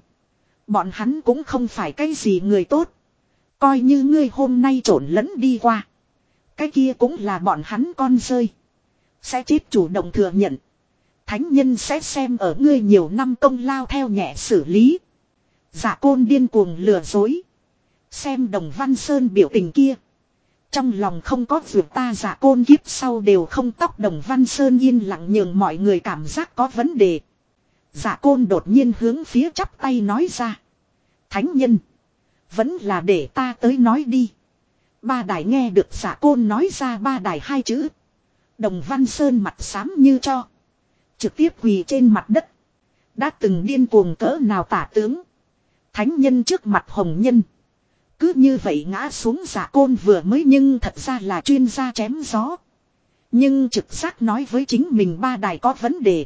Bọn hắn cũng không phải cái gì người tốt. Coi như ngươi hôm nay trộn lẫn đi qua. Cái kia cũng là bọn hắn con rơi. Sẽ chết chủ động thừa nhận. Thánh nhân sẽ xem ở ngươi nhiều năm công lao theo nhẹ xử lý. Giả côn điên cuồng lừa dối. Xem đồng văn sơn biểu tình kia. Trong lòng không có vượt ta giả côn kiếp sau đều không tóc đồng văn sơn yên lặng nhường mọi người cảm giác có vấn đề. Giả côn đột nhiên hướng phía chắp tay nói ra. Thánh nhân. Vẫn là để ta tới nói đi. Ba đài nghe được giả côn nói ra ba đài hai chữ. Đồng văn sơn mặt xám như cho. Trực tiếp quỳ trên mặt đất. Đã từng điên cuồng cỡ nào tả tướng. Thánh nhân trước mặt hồng nhân. Cứ như vậy ngã xuống giả côn vừa mới nhưng thật ra là chuyên gia chém gió. Nhưng trực giác nói với chính mình ba đài có vấn đề.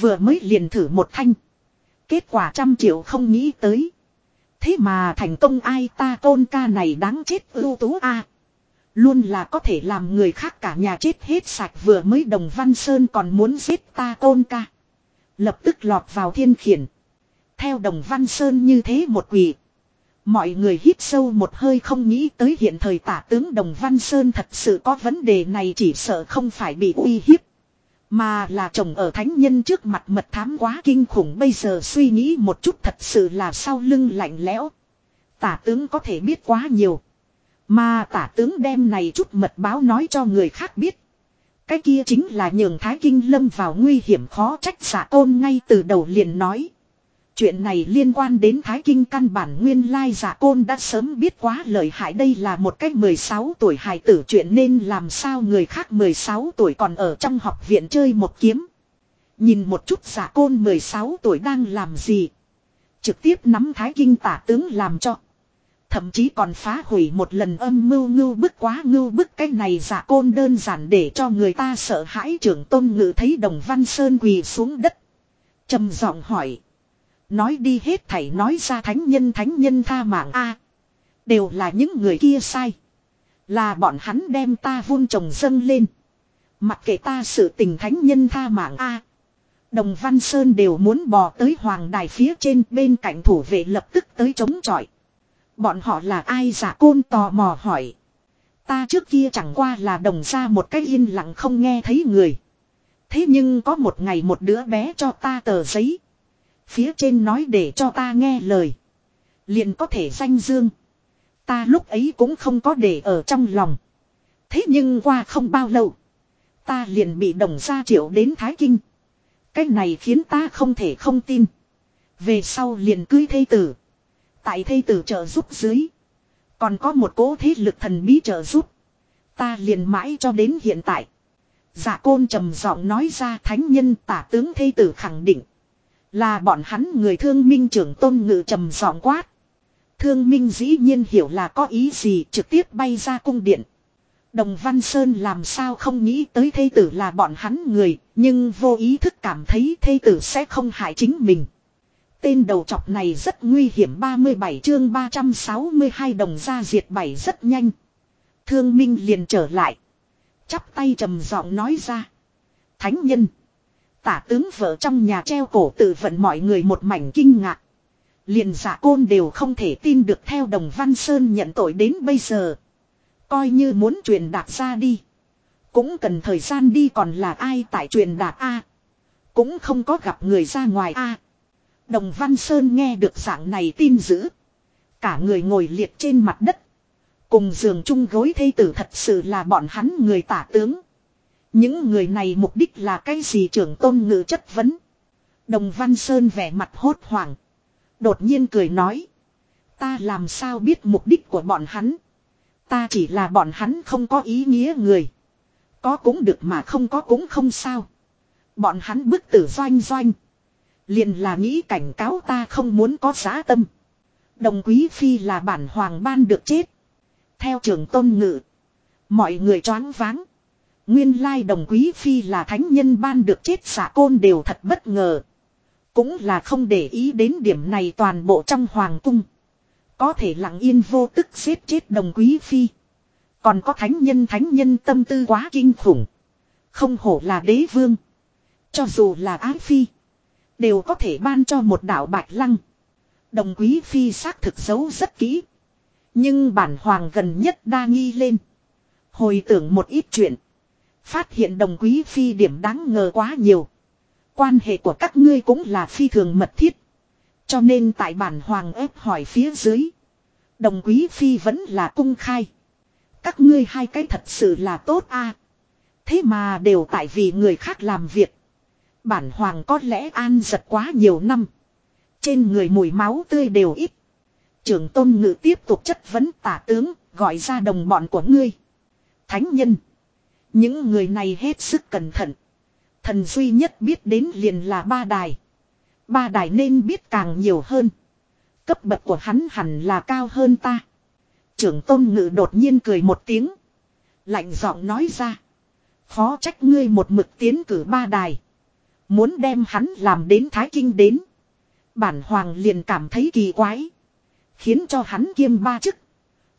Vừa mới liền thử một thanh. Kết quả trăm triệu không nghĩ tới. Thế mà thành công ai ta tôn ca này đáng chết ưu tú a Luôn là có thể làm người khác cả nhà chết hết sạch vừa mới đồng văn sơn còn muốn giết ta tôn ca. Lập tức lọt vào thiên khiển. Theo đồng văn sơn như thế một quỷ. Mọi người hít sâu một hơi không nghĩ tới hiện thời tả tướng Đồng Văn Sơn thật sự có vấn đề này chỉ sợ không phải bị uy hiếp. Mà là chồng ở thánh nhân trước mặt mật thám quá kinh khủng bây giờ suy nghĩ một chút thật sự là sau lưng lạnh lẽo. Tả tướng có thể biết quá nhiều. Mà tả tướng đem này chút mật báo nói cho người khác biết. Cái kia chính là nhường Thái Kinh lâm vào nguy hiểm khó trách xạ tôn ngay từ đầu liền nói. Chuyện này liên quan đến Thái Kinh căn bản nguyên lai giả côn đã sớm biết quá lời hại đây là một cách 16 tuổi hài tử chuyện nên làm sao người khác 16 tuổi còn ở trong học viện chơi một kiếm. Nhìn một chút giả côn 16 tuổi đang làm gì. Trực tiếp nắm thái kinh tả tướng làm cho. Thậm chí còn phá hủy một lần âm mưu ngưu bức quá ngưu bức cái này giả côn đơn giản để cho người ta sợ hãi trưởng tôn ngự thấy đồng văn sơn quỳ xuống đất. trầm giọng hỏi. Nói đi hết thảy nói ra thánh nhân thánh nhân tha mạng A. đều là những người kia sai. Là bọn hắn đem ta vun trồng dâng lên. Mặc kệ ta sự tình thánh nhân tha mạng A. Đồng Văn Sơn đều muốn bò tới hoàng đài phía trên bên cạnh thủ vệ lập tức tới chống chọi. Bọn họ là ai giả côn tò mò hỏi. Ta trước kia chẳng qua là đồng ra một cái yên lặng không nghe thấy người. Thế nhưng có một ngày một đứa bé cho ta tờ giấy. Phía trên nói để cho ta nghe lời. Liền có thể danh dương. Ta lúc ấy cũng không có để ở trong lòng. Thế nhưng qua không bao lâu. Ta liền bị đồng gia triệu đến Thái Kinh. Cái này khiến ta không thể không tin. Về sau liền cưới thây tử. Tại thây tử trợ giúp dưới. Còn có một cố thế lực thần bí trợ giúp. Ta liền mãi cho đến hiện tại. giả côn trầm giọng nói ra thánh nhân tả tướng thây tử khẳng định. Là bọn hắn người thương minh trưởng tôn ngự trầm giọng quát. Thương minh dĩ nhiên hiểu là có ý gì trực tiếp bay ra cung điện. Đồng Văn Sơn làm sao không nghĩ tới thây tử là bọn hắn người, nhưng vô ý thức cảm thấy thây tử sẽ không hại chính mình. Tên đầu chọc này rất nguy hiểm 37 chương 362 đồng ra diệt bảy rất nhanh. Thương Minh liền trở lại. Chắp tay trầm giọng nói ra. Thánh nhân. Tả tướng vợ trong nhà treo cổ tự vận mọi người một mảnh kinh ngạc. Liền giả côn đều không thể tin được theo đồng Văn Sơn nhận tội đến bây giờ. Coi như muốn truyền đạt ra đi. Cũng cần thời gian đi còn là ai tại truyền đạt A. Cũng không có gặp người ra ngoài A. Đồng Văn Sơn nghe được dạng này tin dữ. Cả người ngồi liệt trên mặt đất. Cùng giường chung gối thây tử thật sự là bọn hắn người tả tướng. Những người này mục đích là cái gì trưởng tôn ngự chất vấn. Đồng Văn Sơn vẻ mặt hốt hoảng. Đột nhiên cười nói. Ta làm sao biết mục đích của bọn hắn. Ta chỉ là bọn hắn không có ý nghĩa người. Có cũng được mà không có cũng không sao. Bọn hắn bức tử doanh doanh. Liền là nghĩ cảnh cáo ta không muốn có giá tâm. Đồng quý phi là bản hoàng ban được chết. Theo trường tôn ngự. Mọi người choáng váng. Nguyên lai đồng quý phi là thánh nhân ban được chết xả côn đều thật bất ngờ. Cũng là không để ý đến điểm này toàn bộ trong hoàng cung. Có thể lặng yên vô tức giết chết đồng quý phi. Còn có thánh nhân thánh nhân tâm tư quá kinh khủng. Không hổ là đế vương. Cho dù là ái phi. Đều có thể ban cho một đạo bạch lăng. Đồng quý phi xác thực giấu rất kỹ. Nhưng bản hoàng gần nhất đa nghi lên. Hồi tưởng một ít chuyện. Phát hiện đồng quý phi điểm đáng ngờ quá nhiều. Quan hệ của các ngươi cũng là phi thường mật thiết. Cho nên tại bản hoàng ép hỏi phía dưới. Đồng quý phi vẫn là cung khai. Các ngươi hai cái thật sự là tốt a. Thế mà đều tại vì người khác làm việc. Bản hoàng có lẽ an giật quá nhiều năm. Trên người mùi máu tươi đều ít. Trưởng tôn ngự tiếp tục chất vấn tả tướng, gọi ra đồng bọn của ngươi. Thánh nhân. Những người này hết sức cẩn thận. Thần duy nhất biết đến liền là ba đài. Ba đài nên biết càng nhiều hơn. Cấp bậc của hắn hẳn là cao hơn ta. Trưởng tôn ngự đột nhiên cười một tiếng. Lạnh giọng nói ra. Khó trách ngươi một mực tiến cử ba đài. Muốn đem hắn làm đến Thái Kinh đến. Bản hoàng liền cảm thấy kỳ quái. Khiến cho hắn kiêm ba chức.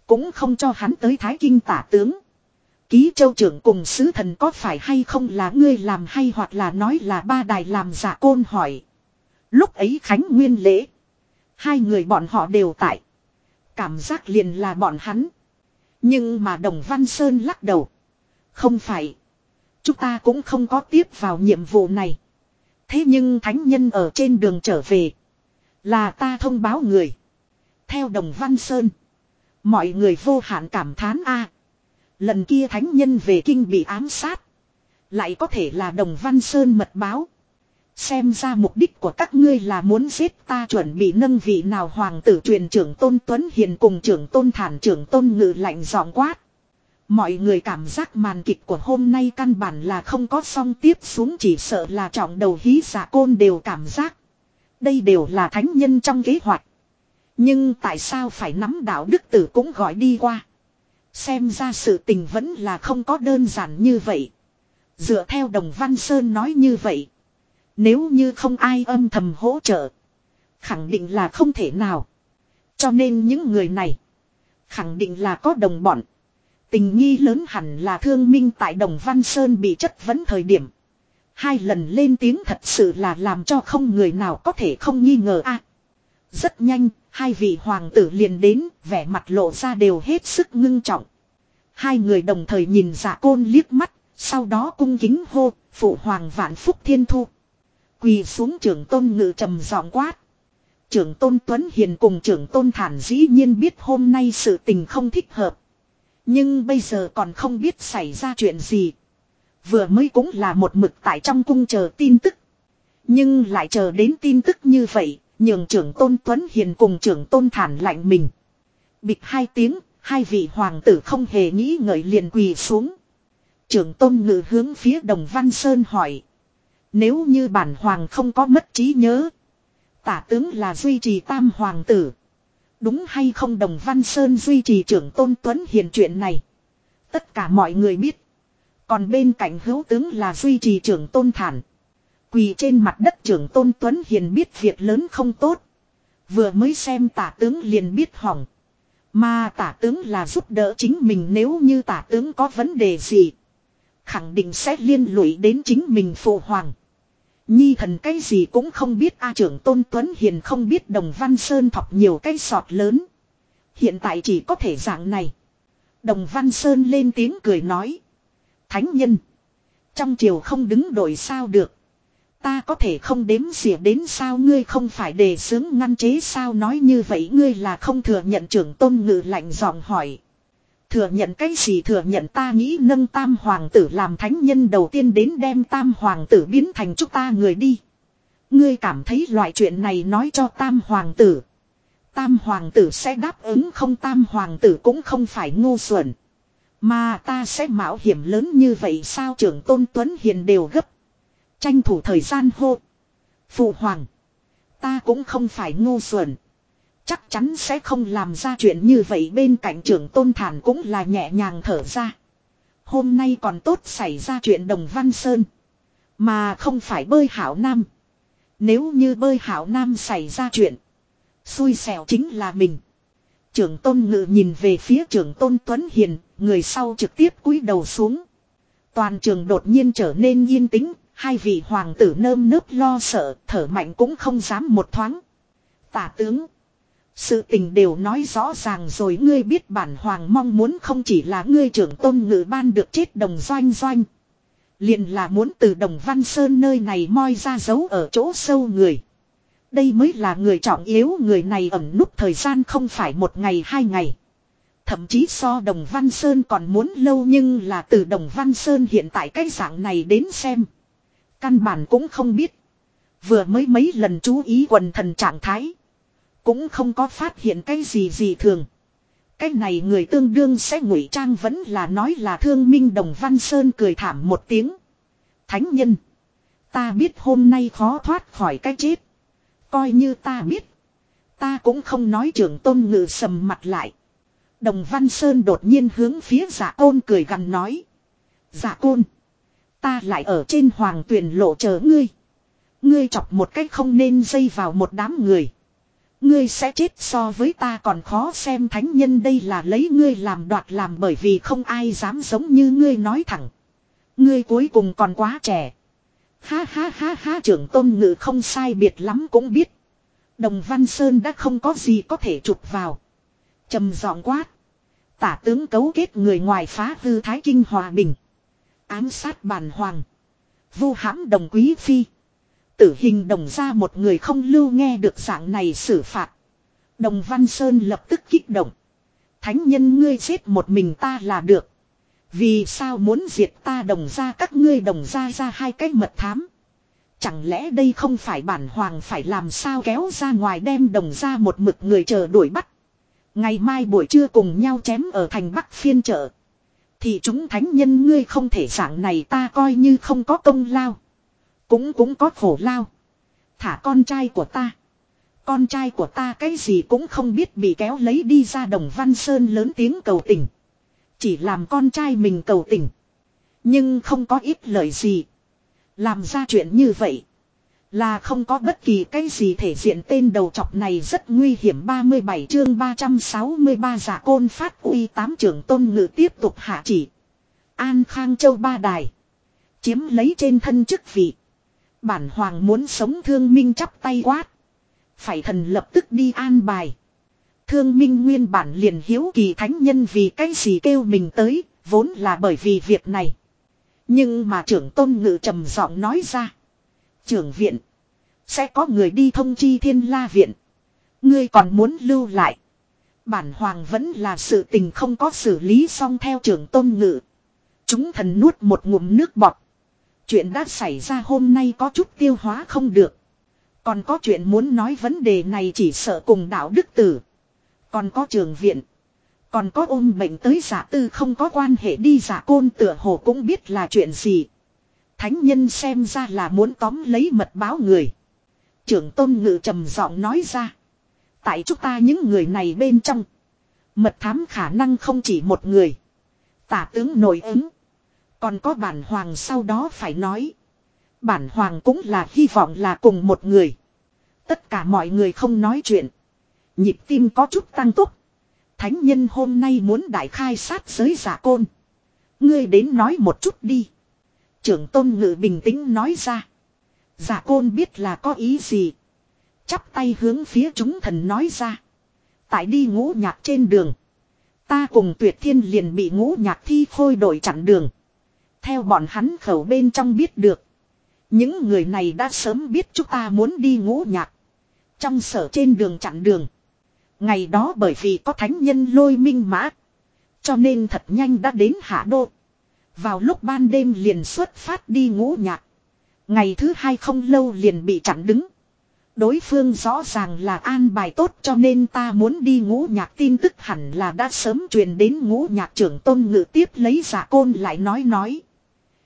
Cũng không cho hắn tới Thái Kinh tả tướng. Ký châu trưởng cùng sứ thần có phải hay không là ngươi làm hay hoặc là nói là ba đài làm giả côn hỏi. Lúc ấy Khánh Nguyên lễ. Hai người bọn họ đều tại. Cảm giác liền là bọn hắn. Nhưng mà Đồng Văn Sơn lắc đầu. Không phải. Chúng ta cũng không có tiếp vào nhiệm vụ này. Thế nhưng thánh nhân ở trên đường trở về. Là ta thông báo người. Theo Đồng Văn Sơn. Mọi người vô hạn cảm thán a Lần kia thánh nhân về kinh bị ám sát. Lại có thể là Đồng Văn Sơn mật báo. Xem ra mục đích của các ngươi là muốn giết ta chuẩn bị nâng vị nào hoàng tử truyền trưởng tôn Tuấn Hiền cùng trưởng tôn thản trưởng tôn ngự lạnh giọng quát. Mọi người cảm giác màn kịch của hôm nay căn bản là không có song tiếp xuống chỉ sợ là trọng đầu hí giả côn đều cảm giác. Đây đều là thánh nhân trong kế hoạch. Nhưng tại sao phải nắm đạo đức tử cũng gọi đi qua. Xem ra sự tình vẫn là không có đơn giản như vậy. Dựa theo đồng Văn Sơn nói như vậy. Nếu như không ai âm thầm hỗ trợ. Khẳng định là không thể nào. Cho nên những người này. Khẳng định là có đồng bọn. Tình nghi lớn hẳn là thương minh tại đồng Văn Sơn bị chất vấn thời điểm. Hai lần lên tiếng thật sự là làm cho không người nào có thể không nghi ngờ a rất nhanh, hai vị hoàng tử liền đến, vẻ mặt lộ ra đều hết sức ngưng trọng. Hai người đồng thời nhìn giả côn liếc mắt, sau đó cung kính hô, phụ hoàng vạn phúc thiên thu. Quỳ xuống trưởng tôn ngự trầm giọng quát. Trưởng tôn Tuấn Hiền cùng trưởng tôn Thản dĩ nhiên biết hôm nay sự tình không thích hợp. Nhưng bây giờ còn không biết xảy ra chuyện gì. Vừa mới cũng là một mực tại trong cung chờ tin tức. Nhưng lại chờ đến tin tức như vậy, nhường trưởng tôn Tuấn Hiền cùng trưởng tôn Thản lạnh mình. Bịch hai tiếng, hai vị hoàng tử không hề nghĩ ngợi liền quỳ xuống. Trưởng tôn ngự hướng phía đồng Văn Sơn hỏi. Nếu như bản hoàng không có mất trí nhớ. Tả tướng là duy trì tam hoàng tử. Đúng hay không đồng Văn Sơn duy trì trưởng tôn Tuấn Hiền chuyện này. Tất cả mọi người biết. Còn bên cạnh hữu tướng là duy trì trưởng tôn thản. Quỳ trên mặt đất trưởng tôn Tuấn Hiền biết việc lớn không tốt. Vừa mới xem tả tướng liền biết hỏng. Mà tả tướng là giúp đỡ chính mình nếu như tả tướng có vấn đề gì. Khẳng định sẽ liên lụy đến chính mình phụ hoàng. Nhi thần cái gì cũng không biết, A trưởng Tôn Tuấn Hiền không biết Đồng Văn Sơn thọc nhiều cái sọt lớn. Hiện tại chỉ có thể dạng này. Đồng Văn Sơn lên tiếng cười nói. Thánh nhân. Trong triều không đứng đổi sao được. Ta có thể không đếm xỉa đến sao ngươi không phải đề xướng ngăn chế sao nói như vậy ngươi là không thừa nhận trưởng tôn ngự lạnh giọng hỏi. Thừa nhận cái gì thừa nhận ta nghĩ nâng tam hoàng tử làm thánh nhân đầu tiên đến đem tam hoàng tử biến thành chúng ta người đi. Ngươi cảm thấy loại chuyện này nói cho tam hoàng tử. Tam hoàng tử sẽ đáp ứng không tam hoàng tử cũng không phải ngu xuẩn. Mà ta sẽ mạo hiểm lớn như vậy sao trưởng tôn tuấn hiền đều gấp. Tranh thủ thời gian hô. Phụ hoàng. Ta cũng không phải ngu xuẩn. Chắc chắn sẽ không làm ra chuyện như vậy bên cạnh trưởng tôn thản cũng là nhẹ nhàng thở ra. Hôm nay còn tốt xảy ra chuyện đồng văn sơn. Mà không phải bơi hảo nam. Nếu như bơi hảo nam xảy ra chuyện. Xui xẻo chính là mình. Trưởng tôn ngự nhìn về phía trưởng tôn Tuấn Hiền, người sau trực tiếp cúi đầu xuống. Toàn trường đột nhiên trở nên yên tĩnh, hai vị hoàng tử nơm nớp lo sợ, thở mạnh cũng không dám một thoáng. Tả tướng. Sự tình đều nói rõ ràng rồi ngươi biết bản hoàng mong muốn không chỉ là ngươi trưởng tôn ngự ban được chết đồng doanh doanh. Liền là muốn từ đồng văn sơn nơi này moi ra dấu ở chỗ sâu người. Đây mới là người trọng yếu người này ẩn núp thời gian không phải một ngày hai ngày. Thậm chí so đồng văn sơn còn muốn lâu nhưng là từ đồng văn sơn hiện tại cái dạng này đến xem. Căn bản cũng không biết. Vừa mới mấy lần chú ý quần thần trạng thái. Cũng không có phát hiện cái gì gì thường. Cái này người tương đương sẽ ngụy trang vẫn là nói là thương minh đồng văn sơn cười thảm một tiếng. Thánh nhân. Ta biết hôm nay khó thoát khỏi cái chết. Coi như ta biết. Ta cũng không nói trưởng tôn ngự sầm mặt lại. Đồng Văn Sơn đột nhiên hướng phía giả côn cười gần nói. Giả côn. Ta lại ở trên hoàng tuyển lộ chờ ngươi. Ngươi chọc một cách không nên dây vào một đám người. Ngươi sẽ chết so với ta còn khó xem thánh nhân đây là lấy ngươi làm đoạt làm bởi vì không ai dám giống như ngươi nói thẳng. Ngươi cuối cùng còn quá trẻ. Ha ha ha ha, trưởng tôn ngự không sai biệt lắm cũng biết. Đồng Văn Sơn đã không có gì có thể chụp vào. trầm giọng quát. Tả tướng cấu kết người ngoài phá hư thái kinh hòa bình. Ám sát bản hoàng. Vu hãm đồng quý phi. Tử hình đồng ra một người không lưu nghe được dạng này xử phạt. Đồng Văn Sơn lập tức kích động. Thánh nhân ngươi giết một mình ta là được. Vì sao muốn diệt ta đồng ra các ngươi đồng ra ra hai cái mật thám. Chẳng lẽ đây không phải bản hoàng phải làm sao kéo ra ngoài đem đồng ra một mực người chờ đuổi bắt. Ngày mai buổi trưa cùng nhau chém ở thành Bắc phiên chợ. Thì chúng thánh nhân ngươi không thể dạng này ta coi như không có công lao. Cũng cũng có khổ lao. Thả con trai của ta. Con trai của ta cái gì cũng không biết bị kéo lấy đi ra đồng văn sơn lớn tiếng cầu tình. Chỉ làm con trai mình cầu tình. Nhưng không có ít lời gì. Làm ra chuyện như vậy. Là không có bất kỳ cái gì thể diện tên đầu chọc này rất nguy hiểm 37 chương 363 giả côn phát uy tám trưởng tôn ngự tiếp tục hạ chỉ. An Khang Châu Ba Đài. Chiếm lấy trên thân chức vị. Bản hoàng muốn sống thương minh chắp tay quát. Phải thần lập tức đi an bài. Thương minh nguyên bản liền hiếu kỳ thánh nhân vì cái gì kêu mình tới, vốn là bởi vì việc này. Nhưng mà trưởng tôn ngự trầm giọng nói ra. Trưởng viện. Sẽ có người đi thông chi thiên la viện. Ngươi còn muốn lưu lại. Bản hoàng vẫn là sự tình không có xử lý xong theo trưởng tôn ngự. Chúng thần nuốt một ngụm nước bọt. Chuyện đã xảy ra hôm nay có chút tiêu hóa không được. Còn có chuyện muốn nói vấn đề này chỉ sợ cùng đạo đức tử. Còn có trường viện. Còn có ôm bệnh tới giả tư không có quan hệ đi giả côn tựa hồ cũng biết là chuyện gì. Thánh nhân xem ra là muốn tóm lấy mật báo người. Trưởng tôn ngự trầm giọng nói ra. Tại chúng ta những người này bên trong. Mật thám khả năng không chỉ một người. Tả tướng nổi ứng. Còn có bản hoàng sau đó phải nói. Bản hoàng cũng là hy vọng là cùng một người. Tất cả mọi người không nói chuyện. Nhịp tim có chút tăng tốc. Thánh nhân hôm nay muốn đại khai sát giới giả côn. Ngươi đến nói một chút đi. Trưởng tôn ngự bình tĩnh nói ra. Giả côn biết là có ý gì. Chắp tay hướng phía chúng thần nói ra. Tại đi ngũ nhạc trên đường. Ta cùng tuyệt thiên liền bị ngũ nhạc thi khôi đổi chặn đường. Theo bọn hắn khẩu bên trong biết được. Những người này đã sớm biết chúng ta muốn đi ngũ nhạc. Trong sở trên đường chặn đường. Ngày đó bởi vì có thánh nhân lôi minh mã. Cho nên thật nhanh đã đến hạ đô. Vào lúc ban đêm liền xuất phát đi ngũ nhạc. Ngày thứ hai không lâu liền bị chặn đứng. Đối phương rõ ràng là an bài tốt cho nên ta muốn đi ngũ nhạc tin tức hẳn là đã sớm truyền đến ngũ nhạc trưởng tôn ngự tiếp lấy giả côn lại nói nói.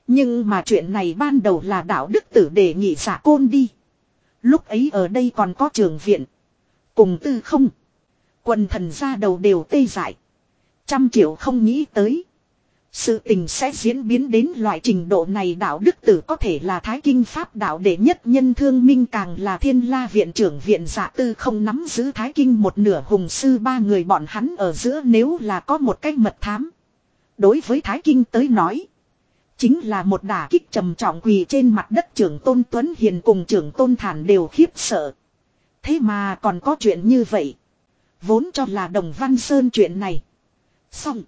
Nhưng mà chuyện này ban đầu là đạo đức tử để nghị giả côn đi. Lúc ấy ở đây còn có trường viện. Cùng tư không. Quần thần ra đầu đều tê dại. Trăm triệu không nghĩ tới. Sự tình sẽ diễn biến đến loại trình độ này đạo đức tử có thể là thái kinh pháp đạo đệ nhất nhân thương minh càng là thiên la viện trưởng viện giả tư không nắm giữ thái kinh một nửa hùng sư ba người bọn hắn ở giữa nếu là có một cái mật thám. Đối với thái kinh tới nói. Chính là một đả kích trầm trọng quỳ trên mặt đất trưởng tôn Tuấn Hiền cùng trưởng tôn Thản đều khiếp sợ. Thế mà còn có chuyện như vậy. Vốn cho là đồng văn sơn chuyện này. Xong.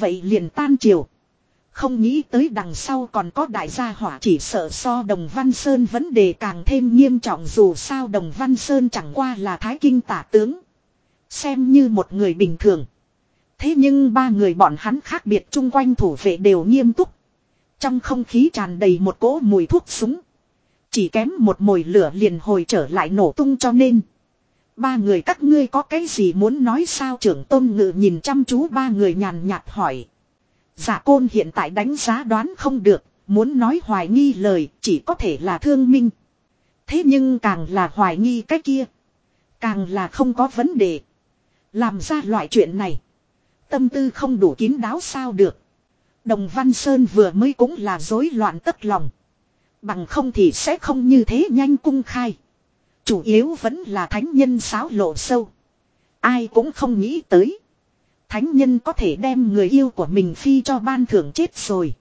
Vậy liền tan chiều. Không nghĩ tới đằng sau còn có đại gia hỏa chỉ sợ so Đồng Văn Sơn vấn đề càng thêm nghiêm trọng dù sao Đồng Văn Sơn chẳng qua là thái kinh tả tướng. Xem như một người bình thường. Thế nhưng ba người bọn hắn khác biệt chung quanh thủ vệ đều nghiêm túc. Trong không khí tràn đầy một cỗ mùi thuốc súng. Chỉ kém một mồi lửa liền hồi trở lại nổ tung cho nên. Ba người các ngươi có cái gì muốn nói sao trưởng tôn ngự nhìn chăm chú ba người nhàn nhạt hỏi. Giả côn hiện tại đánh giá đoán không được, muốn nói hoài nghi lời chỉ có thể là thương minh. Thế nhưng càng là hoài nghi cái kia. Càng là không có vấn đề. Làm ra loại chuyện này. Tâm tư không đủ kín đáo sao được. Đồng Văn Sơn vừa mới cũng là rối loạn tất lòng. Bằng không thì sẽ không như thế nhanh cung khai. Chủ yếu vẫn là thánh nhân sáo lộ sâu. Ai cũng không nghĩ tới. Thánh nhân có thể đem người yêu của mình phi cho ban thưởng chết rồi.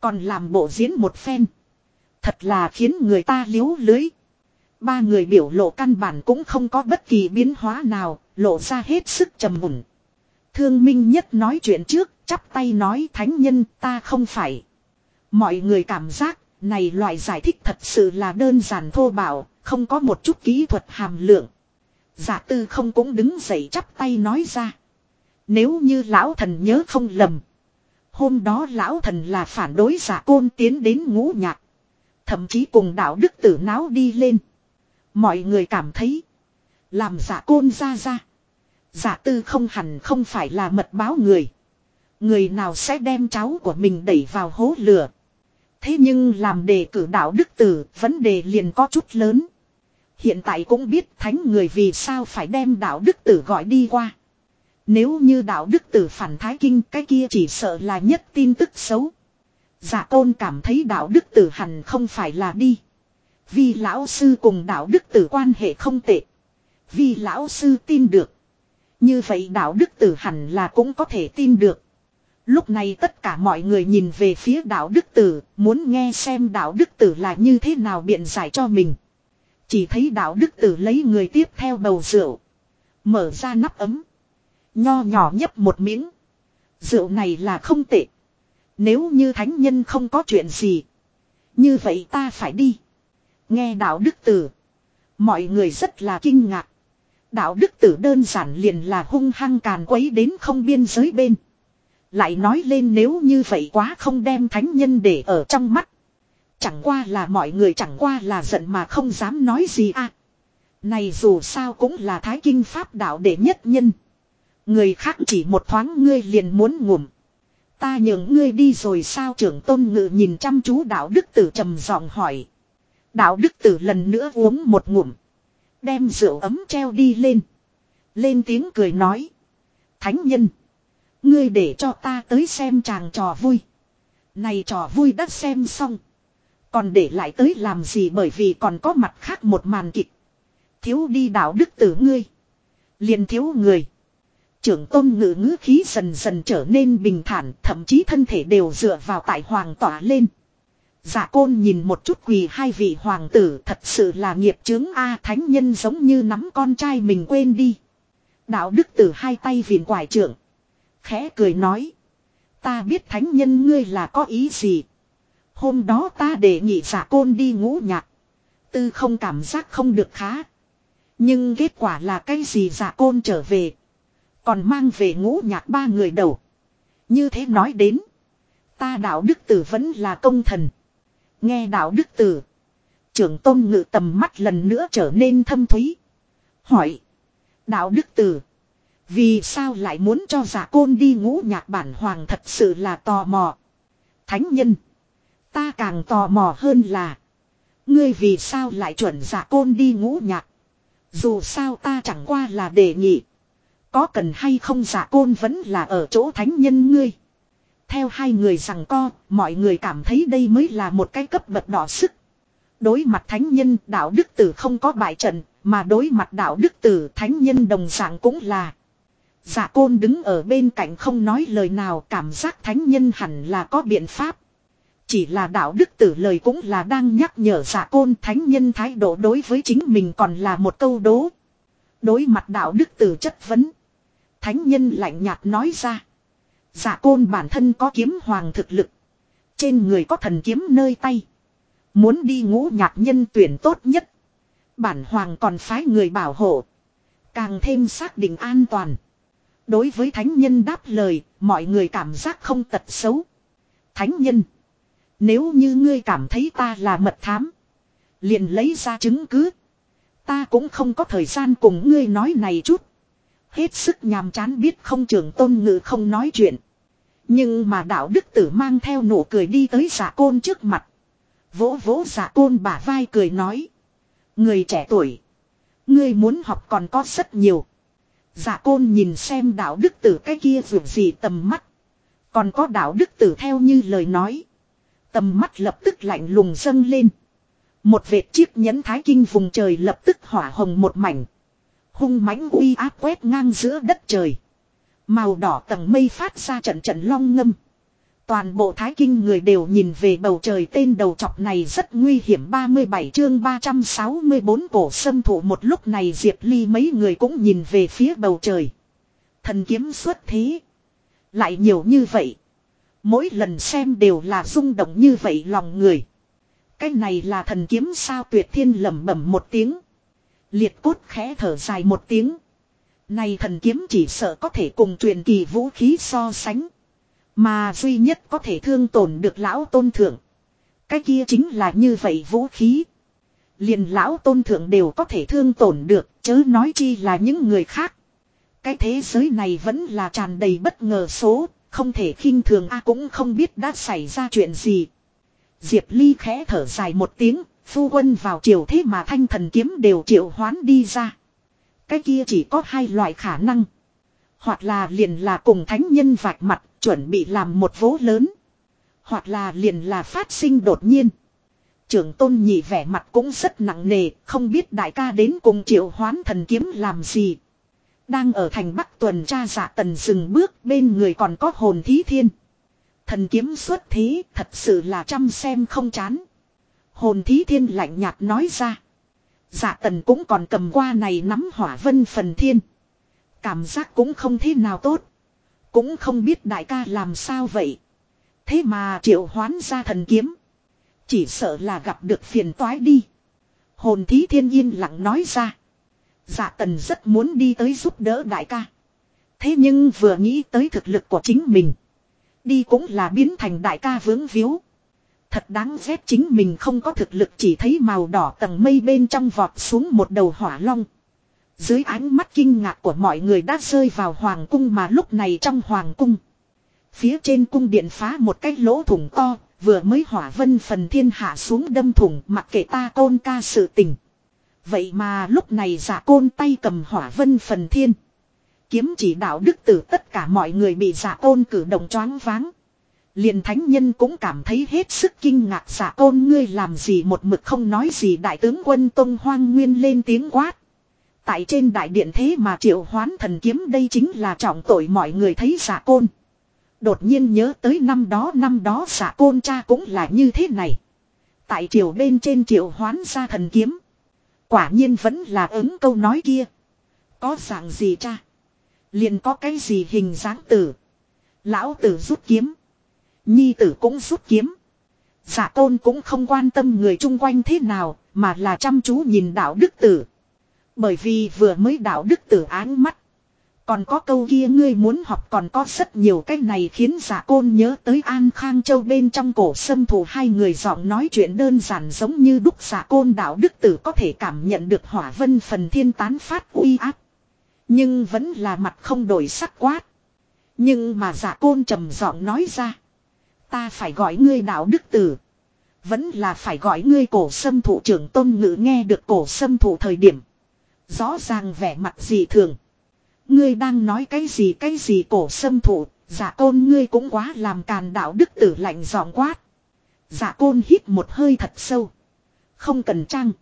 Còn làm bộ diễn một phen. Thật là khiến người ta liếu lưới. Ba người biểu lộ căn bản cũng không có bất kỳ biến hóa nào, lộ ra hết sức trầm mùn. Thương Minh Nhất nói chuyện trước, chắp tay nói thánh nhân ta không phải. Mọi người cảm giác, này loại giải thích thật sự là đơn giản thô bạo, không có một chút kỹ thuật hàm lượng. Giả tư không cũng đứng dậy chắp tay nói ra. Nếu như lão thần nhớ không lầm. Hôm đó lão thần là phản đối giả côn tiến đến ngũ nhạc. Thậm chí cùng đạo đức tử náo đi lên. Mọi người cảm thấy. Làm giả côn ra ra. Giả tư không hẳn không phải là mật báo người. Người nào sẽ đem cháu của mình đẩy vào hố lửa. Thế nhưng làm đề cử đạo đức tử, vấn đề liền có chút lớn. Hiện tại cũng biết thánh người vì sao phải đem đạo đức tử gọi đi qua. Nếu như đạo đức tử phản thái kinh cái kia chỉ sợ là nhất tin tức xấu. Giả tôn cảm thấy đạo đức tử hẳn không phải là đi. Vì lão sư cùng đạo đức tử quan hệ không tệ. Vì lão sư tin được. Như vậy đạo đức tử hẳn là cũng có thể tin được. Lúc này tất cả mọi người nhìn về phía đạo đức tử, muốn nghe xem đạo đức tử là như thế nào biện giải cho mình. Chỉ thấy đạo đức tử lấy người tiếp theo bầu rượu. Mở ra nắp ấm. Nho nhỏ nhấp một miếng. Rượu này là không tệ. Nếu như thánh nhân không có chuyện gì. Như vậy ta phải đi. Nghe đạo đức tử. Mọi người rất là kinh ngạc. Đạo đức tử đơn giản liền là hung hăng càn quấy đến không biên giới bên. Lại nói lên nếu như vậy quá không đem thánh nhân để ở trong mắt. Chẳng qua là mọi người chẳng qua là giận mà không dám nói gì à. Này dù sao cũng là thái kinh pháp đạo đệ nhất nhân. Người khác chỉ một thoáng ngươi liền muốn ngủm. Ta nhường ngươi đi rồi sao trưởng tôn ngự nhìn chăm chú đạo đức tử trầm giọng hỏi. Đạo đức tử lần nữa uống một ngụm. Đem rượu ấm treo đi lên. Lên tiếng cười nói. Thánh nhân. Ngươi để cho ta tới xem chàng trò vui. Này trò vui đã xem xong. Còn để lại tới làm gì bởi vì còn có mặt khác một màn kịch. Thiếu đi đạo đức tử ngươi. liền thiếu người. Trưởng tôn ngự ngữ khí dần dần trở nên bình thản, thậm chí thân thể đều dựa vào tại hoàng tỏa lên. Giả côn nhìn một chút quỳ hai vị hoàng tử thật sự là nghiệp chứng A thánh nhân giống như nắm con trai mình quên đi. Đạo đức tử hai tay viền quải trưởng. Khẽ cười nói. Ta biết thánh nhân ngươi là có ý gì. Hôm đó ta để nhị giả côn đi ngũ nhạc. Tư không cảm giác không được khá. Nhưng kết quả là cái gì giả côn trở về. Còn mang về ngũ nhạc ba người đầu. Như thế nói đến. Ta đạo đức tử vẫn là công thần. Nghe đạo đức tử. Trưởng tôn ngự tầm mắt lần nữa trở nên thâm thúy. Hỏi. Đạo đức tử. Vì sao lại muốn cho giả côn đi ngũ nhạc bản hoàng thật sự là tò mò. Thánh nhân. Ta càng tò mò hơn là. Ngươi vì sao lại chuẩn giả côn đi ngũ nhạc. Dù sao ta chẳng qua là đề nghị. Có cần hay không giả côn vẫn là ở chỗ thánh nhân ngươi. Theo hai người rằng co, mọi người cảm thấy đây mới là một cái cấp bậc đỏ sức. Đối mặt thánh nhân đạo đức tử không có bại trận, mà đối mặt đạo đức tử thánh nhân đồng dạng cũng là. Giả côn đứng ở bên cạnh không nói lời nào, cảm giác thánh nhân hẳn là có biện pháp. Chỉ là đạo đức tử lời cũng là đang nhắc nhở giả côn thánh nhân thái độ đối với chính mình còn là một câu đố. Đối mặt đạo đức tử chất vấn. Thánh nhân lạnh nhạt nói ra. Giả côn bản thân có kiếm hoàng thực lực. Trên người có thần kiếm nơi tay. Muốn đi ngũ nhạc nhân tuyển tốt nhất. Bản hoàng còn phái người bảo hộ. Càng thêm xác định an toàn. Đối với thánh nhân đáp lời, mọi người cảm giác không tật xấu. Thánh nhân. Nếu như ngươi cảm thấy ta là mật thám. Liền lấy ra chứng cứ. Ta cũng không có thời gian cùng ngươi nói này chút. Hết sức nhàm chán biết không trưởng tôn ngự không nói chuyện. Nhưng mà đạo đức tử mang theo nụ cười đi tới giả côn trước mặt. Vỗ vỗ giả côn bả vai cười nói. Người trẻ tuổi. Ngươi muốn học còn có rất nhiều. Dạ côn nhìn xem đạo đức tử cái kia vượt gì tầm mắt. Còn có đạo đức tử theo như lời nói. Tầm mắt lập tức lạnh lùng dâng lên. Một vệt chiếc nhẫn thái kinh vùng trời lập tức hỏa hồng một mảnh. Hung mãnh uy áp quét ngang giữa đất trời. Màu đỏ tầng mây phát ra trận trận long ngâm. Toàn bộ thái kinh người đều nhìn về bầu trời tên đầu chọc này rất nguy hiểm 37 chương 364 cổ sâm thủ một lúc này Diệp Ly mấy người cũng nhìn về phía bầu trời. Thần kiếm xuất thế. Lại nhiều như vậy. Mỗi lần xem đều là rung động như vậy lòng người. Cái này là thần kiếm sao tuyệt thiên lẩm bẩm một tiếng. Liệt cốt khẽ thở dài một tiếng. Này thần kiếm chỉ sợ có thể cùng truyền kỳ vũ khí so sánh. Mà duy nhất có thể thương tổn được lão tôn thượng. Cái kia chính là như vậy vũ khí. Liền lão tôn thượng đều có thể thương tổn được, chớ nói chi là những người khác. Cái thế giới này vẫn là tràn đầy bất ngờ số, Không thể khinh thường a cũng không biết đã xảy ra chuyện gì. Diệp Ly khẽ thở dài một tiếng, phu quân vào chiều thế mà thanh thần kiếm đều triệu hoán đi ra. Cái kia chỉ có hai loại khả năng. Hoặc là liền là cùng thánh nhân vạch mặt, chuẩn bị làm một vố lớn. Hoặc là liền là phát sinh đột nhiên. Trưởng tôn nhị vẻ mặt cũng rất nặng nề, không biết đại ca đến cùng triệu hoán thần kiếm làm gì. Đang ở thành bắc tuần tra dạ tần dừng bước bên người còn có hồn thí thiên. Thần kiếm xuất thế thật sự là chăm xem không chán. Hồn thí thiên lạnh nhạt nói ra. Dạ tần cũng còn cầm qua này nắm hỏa vân phần thiên. Cảm giác cũng không thế nào tốt. Cũng không biết đại ca làm sao vậy. Thế mà triệu hoán ra thần kiếm. Chỉ sợ là gặp được phiền toái đi. Hồn thí thiên yên lặng nói ra. Dạ tần rất muốn đi tới giúp đỡ đại ca. Thế nhưng vừa nghĩ tới thực lực của chính mình. Đi cũng là biến thành đại ca vướng víu. Thật đáng ghét chính mình không có thực lực chỉ thấy màu đỏ tầng mây bên trong vọt xuống một đầu hỏa long. Dưới ánh mắt kinh ngạc của mọi người đã rơi vào hoàng cung mà lúc này trong hoàng cung. Phía trên cung điện phá một cái lỗ thủng to, vừa mới hỏa vân phần thiên hạ xuống đâm thủng mặc kệ ta côn ca sự tình. Vậy mà lúc này giả côn tay cầm hỏa vân phần thiên. Kiếm chỉ đạo đức tử tất cả mọi người bị giả côn cử động choáng váng. Liền thánh nhân cũng cảm thấy hết sức kinh ngạc giả côn ngươi làm gì một mực không nói gì đại tướng quân Tông Hoang Nguyên lên tiếng quát. Tại trên đại điện thế mà triệu hoán thần kiếm đây chính là trọng tội mọi người thấy giả côn. Đột nhiên nhớ tới năm đó năm đó giả côn cha cũng là như thế này. Tại triều bên trên triệu hoán ra thần kiếm. Quả nhiên vẫn là ứng câu nói kia. Có dạng gì cha? Liền có cái gì hình dáng tử. Lão tử rút kiếm. Nhi tử cũng rút kiếm. Giả tôn cũng không quan tâm người chung quanh thế nào, mà là chăm chú nhìn đạo đức tử. Bởi vì vừa mới đạo đức tử áng mắt. Còn có câu kia ngươi muốn học còn có rất nhiều cái này khiến giả côn nhớ tới An Khang Châu bên trong cổ sâm thủ hai người giọng nói chuyện đơn giản giống như đúc giả côn đạo đức tử có thể cảm nhận được hỏa vân phần thiên tán phát uy áp. Nhưng vẫn là mặt không đổi sắc quát. Nhưng mà giả côn trầm giọng nói ra. Ta phải gọi ngươi đạo đức tử. Vẫn là phải gọi ngươi cổ sâm thủ trưởng tôn ngữ nghe được cổ sâm thủ thời điểm. Rõ ràng vẻ mặt gì thường. Ngươi đang nói cái gì cái gì cổ sâm thủ, giả dạ côn ngươi cũng quá làm càn đạo đức tử lạnh giọng quát. Giả côn hít một hơi thật sâu. Không cần trăng.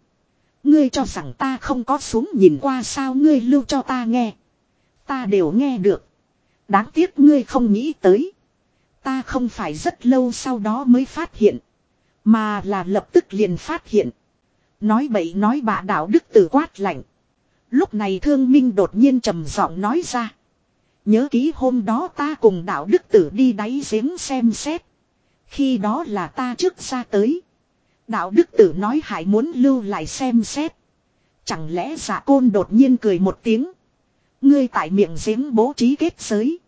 Ngươi cho rằng ta không có xuống nhìn qua sao ngươi lưu cho ta nghe. Ta đều nghe được. Đáng tiếc ngươi không nghĩ tới. Ta không phải rất lâu sau đó mới phát hiện. Mà là lập tức liền phát hiện. Nói bậy nói bạ đạo đức tử quát lạnh. Lúc này thương minh đột nhiên trầm giọng nói ra. Nhớ ký hôm đó ta cùng đạo đức tử đi đáy giếng xem xét. Khi đó là ta trước ra tới. Đạo đức tử nói hải muốn lưu lại xem xét. Chẳng lẽ giả côn đột nhiên cười một tiếng. Ngươi tại miệng giếng bố trí kết giới.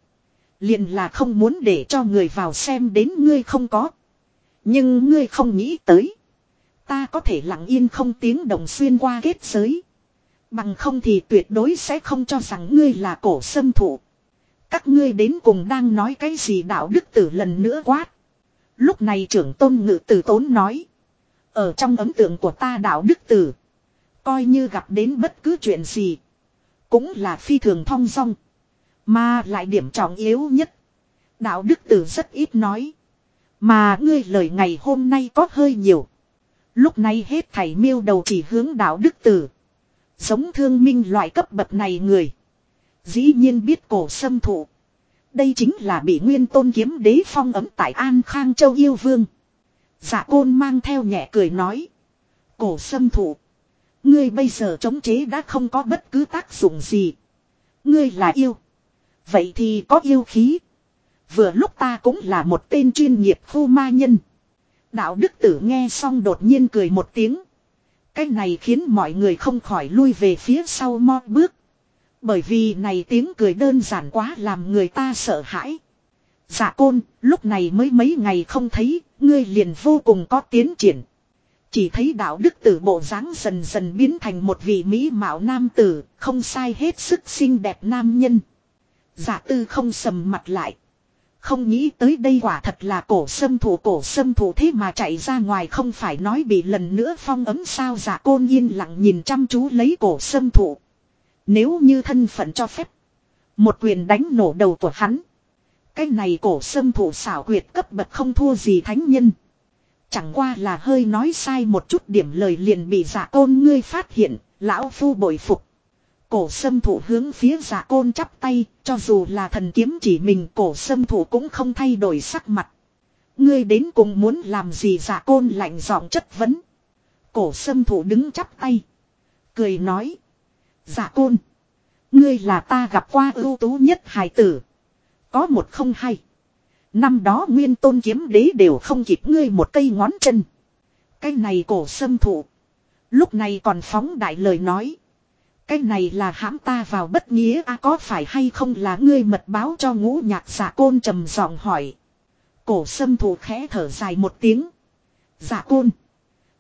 Liền là không muốn để cho người vào xem đến ngươi không có. Nhưng ngươi không nghĩ tới. Ta có thể lặng yên không tiếng đồng xuyên qua kết giới. Bằng không thì tuyệt đối sẽ không cho rằng ngươi là cổ sâm thủ. Các ngươi đến cùng đang nói cái gì đạo đức tử lần nữa quát. Lúc này trưởng tôn ngự tử tốn nói. Ở trong ấn tượng của ta đạo đức tử. Coi như gặp đến bất cứ chuyện gì. Cũng là phi thường thong dong. Mà lại điểm trọng yếu nhất. Đạo đức tử rất ít nói. Mà ngươi lời ngày hôm nay có hơi nhiều. Lúc này hết thảy miêu đầu chỉ hướng đạo đức tử. Giống thương minh loại cấp bậc này người. Dĩ nhiên biết cổ sâm thụ. Đây chính là bị nguyên tôn kiếm đế phong ấm tại An Khang Châu Yêu Vương. Giả côn mang theo nhẹ cười nói. Cổ sâm thụ. Ngươi bây giờ chống chế đã không có bất cứ tác dụng gì. Ngươi là yêu. Vậy thì có yêu khí. Vừa lúc ta cũng là một tên chuyên nghiệp khu ma nhân. Đạo đức tử nghe xong đột nhiên cười một tiếng. Cái này khiến mọi người không khỏi lui về phía sau mo bước. Bởi vì này tiếng cười đơn giản quá làm người ta sợ hãi. Dạ côn, lúc này mới mấy ngày không thấy, ngươi liền vô cùng có tiến triển. Chỉ thấy đạo đức tử bộ dáng dần dần biến thành một vị mỹ mạo nam tử, không sai hết sức xinh đẹp nam nhân. Dạ tư không sầm mặt lại. Không nghĩ tới đây quả thật là cổ sâm thủ cổ sâm thủ thế mà chạy ra ngoài không phải nói bị lần nữa phong ấm sao dạ giả côn yên lặng nhìn chăm chú lấy cổ sâm thủ. Nếu như thân phận cho phép. Một quyền đánh nổ đầu của hắn. Cái này cổ sâm thủ xảo quyệt cấp bậc không thua gì thánh nhân. Chẳng qua là hơi nói sai một chút điểm lời liền bị giả côn ngươi phát hiện, lão phu bội phục. Cổ sâm thủ hướng phía giả côn chắp tay, cho dù là thần kiếm chỉ mình cổ sâm thủ cũng không thay đổi sắc mặt. Ngươi đến cùng muốn làm gì giả côn lạnh giọng chất vấn. Cổ sâm thủ đứng chắp tay. Cười nói. Giả côn. Ngươi là ta gặp qua ưu tú nhất hài tử. Có một không hay. Năm đó nguyên tôn kiếm đế đều không kịp ngươi một cây ngón chân. Cái này cổ sâm thụ. Lúc này còn phóng đại lời nói. Cái này là hãm ta vào bất nghĩa a có phải hay không là ngươi mật báo cho ngũ nhạc giả côn trầm giọng hỏi. Cổ sâm thủ khẽ thở dài một tiếng. Giả côn.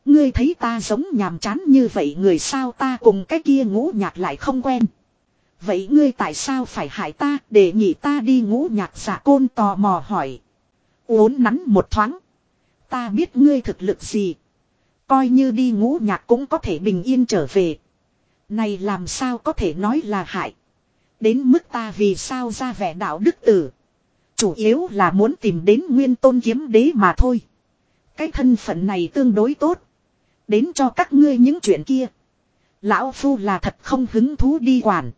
Ngươi thấy ta giống nhàm chán như vậy, người sao ta cùng cái kia ngũ nhạc lại không quen. Vậy ngươi tại sao phải hại ta, để nhị ta đi ngũ nhạc giả côn tò mò hỏi. Uốn nắn một thoáng. Ta biết ngươi thực lực gì. Coi như đi, ngũ nhạc cũng có thể bình yên trở về. Này làm sao có thể nói là hại. Đến mức ta vì sao ra vẻ đạo đức tử. Chủ yếu là muốn tìm đến nguyên tôn kiếm đế mà thôi. Cái thân phận này tương đối tốt. Đến cho các ngươi những chuyện kia. Lão Phu là thật không hứng thú đi quản.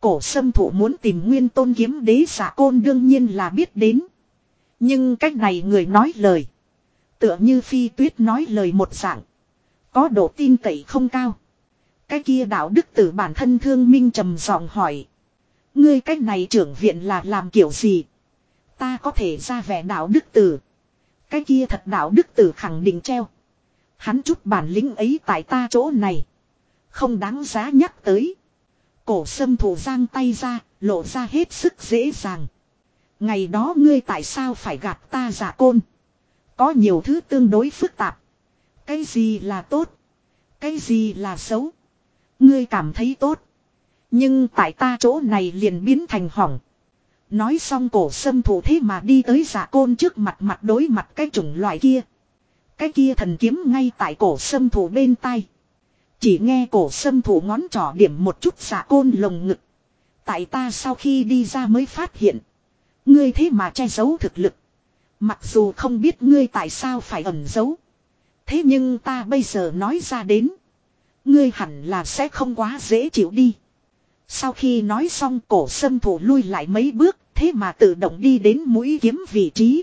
Cổ sâm thủ muốn tìm nguyên tôn kiếm đế giả côn đương nhiên là biết đến. Nhưng cách này người nói lời. Tựa như phi tuyết nói lời một dạng. Có độ tin cậy không cao. Cái kia đạo đức tử bản thân thương minh trầm giọng hỏi. Ngươi cách này trưởng viện là làm kiểu gì? Ta có thể ra vẻ đạo đức tử. Cái kia thật đạo đức tử khẳng định treo. Hắn chút bản lĩnh ấy tại ta chỗ này. Không đáng giá nhắc tới. Cổ sâm thủ giang tay ra, lộ ra hết sức dễ dàng. Ngày đó ngươi tại sao phải gạt ta giả côn? Có nhiều thứ tương đối phức tạp. Cái gì là tốt? Cái gì là xấu? Ngươi cảm thấy tốt. Nhưng tại ta chỗ này liền biến thành hỏng. Nói xong cổ sâm thủ thế mà đi tới giả côn trước mặt mặt đối mặt cái chủng loại kia. Cái kia thần kiếm ngay tại cổ sâm thủ bên tai. Chỉ nghe cổ sâm thủ ngón trỏ điểm một chút giả côn lồng ngực. Tại ta sau khi đi ra mới phát hiện. Ngươi thế mà che giấu thực lực. Mặc dù không biết ngươi tại sao phải ẩn giấu. Thế nhưng ta bây giờ nói ra đến. Ngươi hẳn là sẽ không quá dễ chịu đi. Sau khi nói xong, cổ sâm thủ lui lại mấy bước. Thế mà tự động đi đến mũi kiếm vị trí.